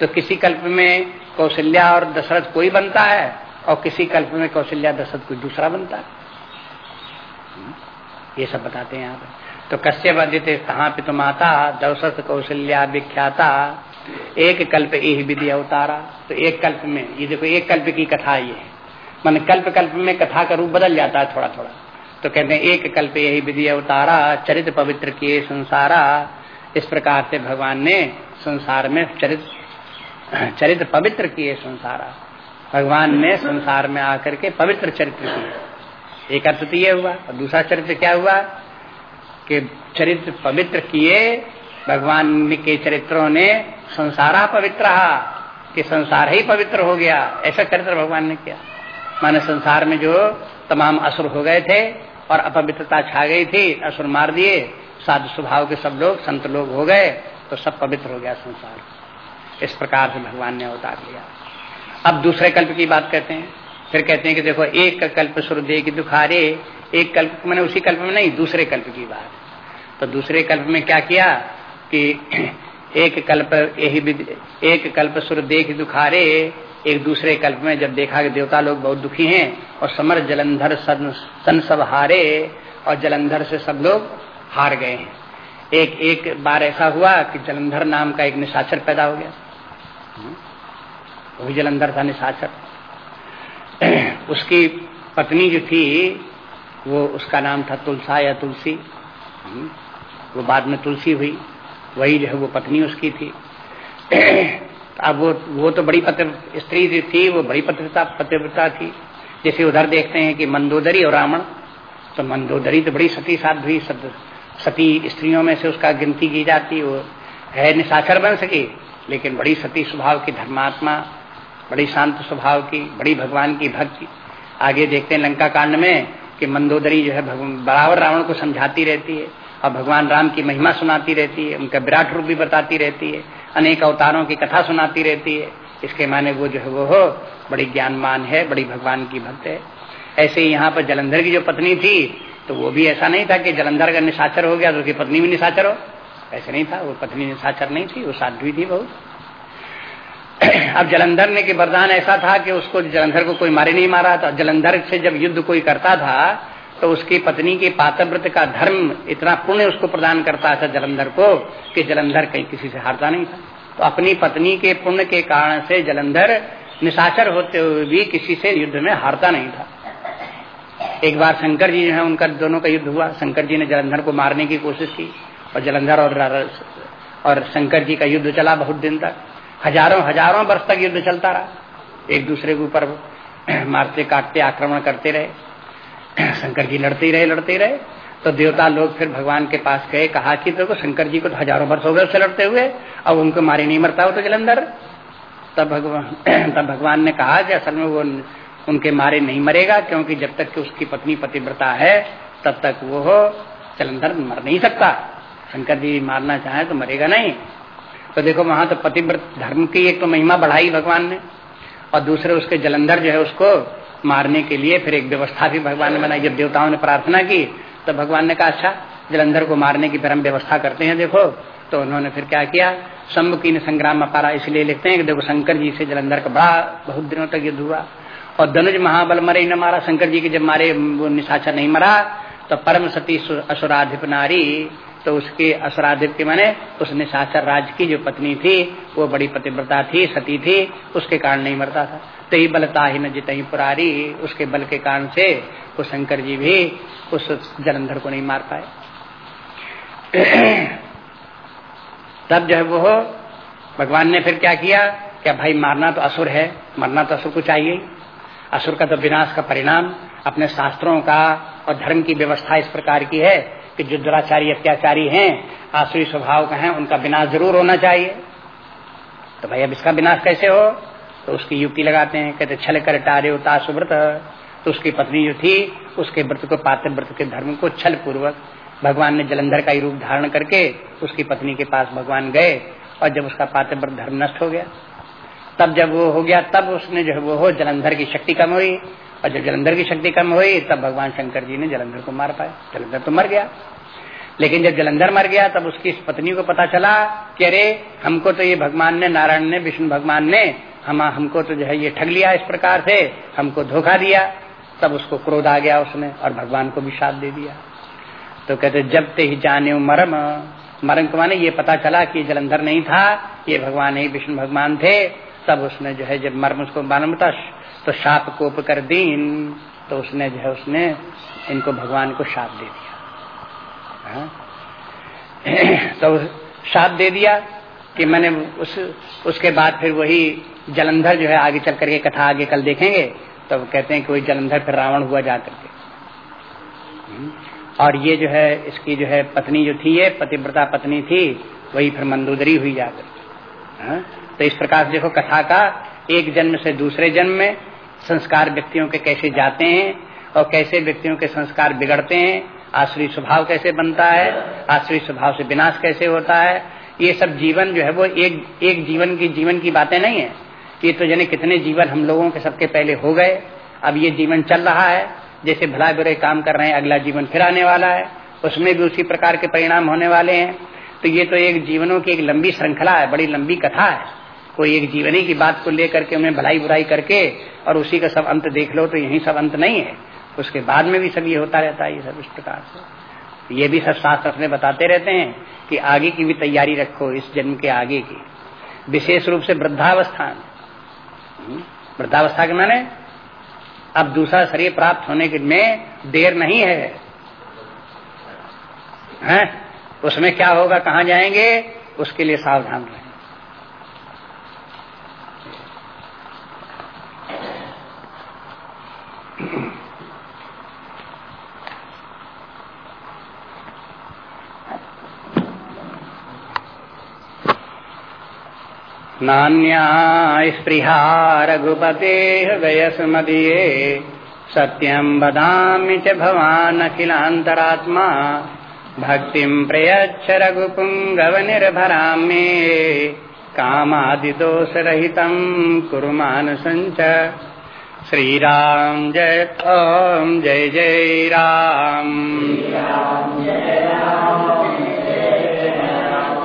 तो किसी कल्प में कौशल्या और दशरथ कोई बनता है, और किसी कल्प में कौशल्या दशरथ कोई दूसरा बनता है। ये सब बताते हैं यहाँ तो कश्यप आदित्य, कहाँ पे तो माता, दशरथ कौशल्या विख्याता, एक कल्प यही विधि अवतारा। तो एक कल्प में, ये देखो, एक कल्प की कथा ये है। मान कल्प कल्प में कथा का रूप बदल जाता है थोड़ा थोड़ा तो कहते हैं, एक कल्प यही विधि अवतारा चरित्र पवित्र किए संसारा। इस प्रकार से भगवान ने संसार में चरित्र चरित्र पवित्र किए संसारा। भगवान ने संसार में आकर के पवित्र चरित्र किए। एक अर्थ तो ये हुआ, और दूसरा चरित्र क्या हुआ? कि चरित्र पवित्र किए, भगवान के चरित्रों ने संसारा पवित्र कि संसार ही पवित्र हो गया। ऐसा चरित्र भगवान ने किया। माने संसार में जो तमाम असुर हो गए थे और अपवित्रता छा गई थी, असुर मार दिए, साधु स्वभाव के सब लोग, संत लोग हो गए तो सब पवित्र हो गया संसार। इस प्रकार से भगवान ने अवतार लिया। अब दूसरे कल्प की बात करते हैं। फिर कहते हैं कि देखो, एक कल्प सुर दे की दुखारे, एक कल्प मैंने उसी कल्प में नहीं, दूसरे कल्प की बात। तो दूसरे कल्प में क्या किया कि एक कल्प यही एक कल्प सुर देख दुखारे एक दूसरे कल्प में जब देखा कि देवता लोग बहुत दुखी हैं और समर जलंधर सन सब हारे और जलंधर से सब लोग हार गए हैं एक एक बार ऐसा हुआ कि जलंधर नाम का एक निशाचर पैदा हो गया। वही जलंधर था निशाचर उसकी पत्नी जो थी, वो उसका नाम था तुलसा या तुलसी। वो बाद में तुलसी हुई वही जो है वो पत्नी उसकी थी अब वो वो तो बड़ी पत्र, स्त्री जो थी, वो बड़ी पत्रता पतिव्रता थी। जैसे उधर देखते हैं कि मंदोदरी और रावण तो मंदोदरी तो बड़ी सती साध्वी, सती स्त्रियों में से उसका गिनती की जाती, वो है निशाचर बन सकी लेकिन बड़ी सती स्वभाव की धर्मात्मा, बड़ी शांत स्वभाव की, बड़ी भगवान की भक्ति आगे देखते हैं लंका कांड में कि मंदोदरी जो है बराबर रावण को समझाती रहती है, और भगवान राम की महिमा सुनाती रहती है, उनका विराट रूप भी बताती रहती है। अनेक अवतारों की कथा सुनाती रहती है। इसके माने वो जो है, वो हो, बड़ी ज्ञानमान है, बड़ी भगवान की भक्त है। ऐसे ही यहाँ पर जलंधर की जो पत्नी थी तो वो भी ऐसा नहीं था कि जलंधर का निशाचर हो गया तो उसकी पत्नी भी निशाचर हो। ऐसे नहीं था, वो पत्नी निशाचर नहीं थी, वो साध्वी थी बहुत। अब जलंधर ने के वरदान ऐसा था कि उसको जलंधर को कोई मारे नहीं मारा था। जलंधर से जब युद्ध कोई करता था तो उसकी पत्नी के पातव्रत का धर्म इतना पुण्य उसको प्रदान करता था जलंधर को कि जलंधर कहीं किसी से हारता नहीं था। तो अपनी पत्नी के पुण्य के कारण से जलंधर निशाचर होते हुए भी किसी से युद्ध में हारता नहीं था। एक बार शंकर जी जो है, उनका दोनों का युद्ध हुआ। शंकर जी ने जलंधर को मारने की कोशिश की और जलंधर और और शंकर जी का युद्ध चला बहुत दिन तक। हज़ारों हज़ारों वर्ष तक युद्ध चलता रहा। एक दूसरे के ऊपर मारते, काटते, आक्रमण करते रहे। शंकर जी लड़ते ही रहे, लड़ते ही रहे। तो देवता लोग फिर भगवान के पास गए, कहा कि देखो तो शंकर जी को तो हज़ारों वर्ष हो गए उससे लड़ते हुए, अब उनको मारे नहीं, मरता हो तो जलंधर। तब भगवान तब भगवान ने कहा कि असल में वो उनके मारे नहीं मरेगा, क्योंकि जब तक कि उसकी पत्नी पतिव्रता है, तब तक वो जलंधर मर नहीं सकता। शंकर जी मारना चाहे तो मरेगा नहीं। तो देखो वहाँ तो पतिव्रत धर्म की एक तो महिमा बढ़ाई भगवान ने, और दूसरे उसके जलंधर जो है उसको मारने के लिए फिर एक व्यवस्था भी भगवान ने बनाई। जब देवताओं ने प्रार्थना की तो भगवान ने कहा अच्छा जलंधर को मारने की फिर हम व्यवस्था करते हैं, देखो। तो उन्होंने फिर क्या किया? सम्मुखी ने संग्राम अपारा इसलिए लिखते हैं कि देखो, शंकर जी से जलंधर का बड़ा, बहुत दिनों तक युद्ध हुआ। और धनुज महाबल मरे न मारा। शंकर जी के जब मारे, वो निशाचर नहीं मरा तो परम सती असुराधिप नारी तो उसके असुराधिप के माने उस निशाचर राज की जो पत्नी थी, वो बड़ी पतिव्रता थी, सती थी, उसके कारण नहीं मरता था। तो ही बलता ही न जित पुरारी, उसके बल के कारण से वो शंकर जी भी उस जलंधर को नहीं मार पाए। तब जो है वो भगवान ने फिर क्या किया क्या भाई मारना तो असुर है, मरना तो असुर को चाहिए। असुर का तो विनाश का परिणाम अपने शास्त्रों का और धर्म की व्यवस्था इस प्रकार की है कि जो दुराचारी, अत्याचारी हैं, आसुरी स्वभाव का हैं, उनका विनाश ज़रूर होना चाहिए। तो भाई, अब इसका विनाश कैसे हो? तो उसकी युक्ति लगाते हैं, कहते छल कर टारे उता सुव्रत तो उसकी पत्नी जो थी, उसके व्रत को, पात्र व्रत के धर्म को छल पूर्वक भगवान ने जलंधर का ही रूप धारण करके उसकी पत्नी के पास भगवान गए और जब उसका पात्र व्रत धर्म नष्ट हो गया, तब जब वो हो गया, तब उसने जो वो हो जलंधर की शक्ति कम हुई। और जब जलंधर की शक्ति कम हुई, तब भगवान शंकर जी ने जलंधर को मार पाया। जलंधर तो मर गया। लेकिन जब जलंधर मर गया, तब उसकी पत्नी को पता चला कि अरे, हमको तो ये भगवान ने, नारायण ने, विष्णु भगवान ने, हम, हमको तो जो है ये ठग लिया इस प्रकार से, हमको धोखा दिया। तब उसको क्रोध आ गया उसने और भगवान को भी साथ दे दिया। तो कहते, जब ते ही जाने मरम। मरम को माने ये पता चला कि जलंधर नहीं था, ये भगवान ही विष्णु भगवान थे। तब उसने जो है, जब मर्म उसको मालूम तो शाप कोप कर दीन तो उसने जो है, उसने इनको भगवान को साप दे दिया हाँ? तो साथ दे दिया कि मैंने उस, उसके बाद फिर वही जलंधर जो है, आगे चल करके कथा आगे कल देखेंगे तो कहते हैं कि वही जलंधर फिर रावण हुआ जा करके हम्म? और ये जो है, इसकी जो है, पत्नी जो थी, ये पतिव्रता पत्नी थी, वही फिर मंदोदरी हुई जाकर हाँ? तो इस प्रकार देखो कथा का एक जन्म से दूसरे जन्म में संस्कार व्यक्तियों के कैसे जाते हैं और कैसे व्यक्तियों के संस्कार बिगड़ते हैं आश्री स्वभाव कैसे बनता है आश्री स्वभाव से विनाश कैसे होता है, ये सब जीवन जो है वो एक एक जीवन की जीवन की बातें नहीं है। ये तो जने कितने जीवन हम लोगों के सबके पहले हो गए, अब ये जीवन चल रहा है, जैसे भला बुरे काम कर रहे हैं, अगला जीवन फिर आने वाला है, उसमें भी उसी प्रकार के परिणाम होने वाले हैं। तो ये तो एक जीवनों की एक लंबी श्रृंखला है, बड़ी लंबी कथा है। कोई एक जीवनी की बात को लेकर के उन्हें भलाई बुराई करके और उसी का सब अंत देख लो तो यही सब अंत नहीं है। उसके बाद में भी सब ये होता रहता है ये सब इस प्रकार से। ये भी सब शास्त्र अपने बताते रहते हैं कि आगे की भी तैयारी रखो इस जन्म के आगे की। विशेष रूप से वृद्धावस्था हम्म, वृद्धावस्था के माने अब दूसरा शरीर प्राप्त होने के में देर नहीं है। हैं? उसमें क्या होगा कहाँ जाएँगे? उसके लिए सावधान रहे। नान्या स्पृहा रघुपते हृदयसुमदीये सत्यं वदामि च भवान् अखिलान्तरात्मा। भक्तिं प्रयच्छ रघुपुङ्गवनिर्भरां मे कामादिदोषरहितं कुरु मानसञ्च श्रीराम जय ॐ जय जय राम।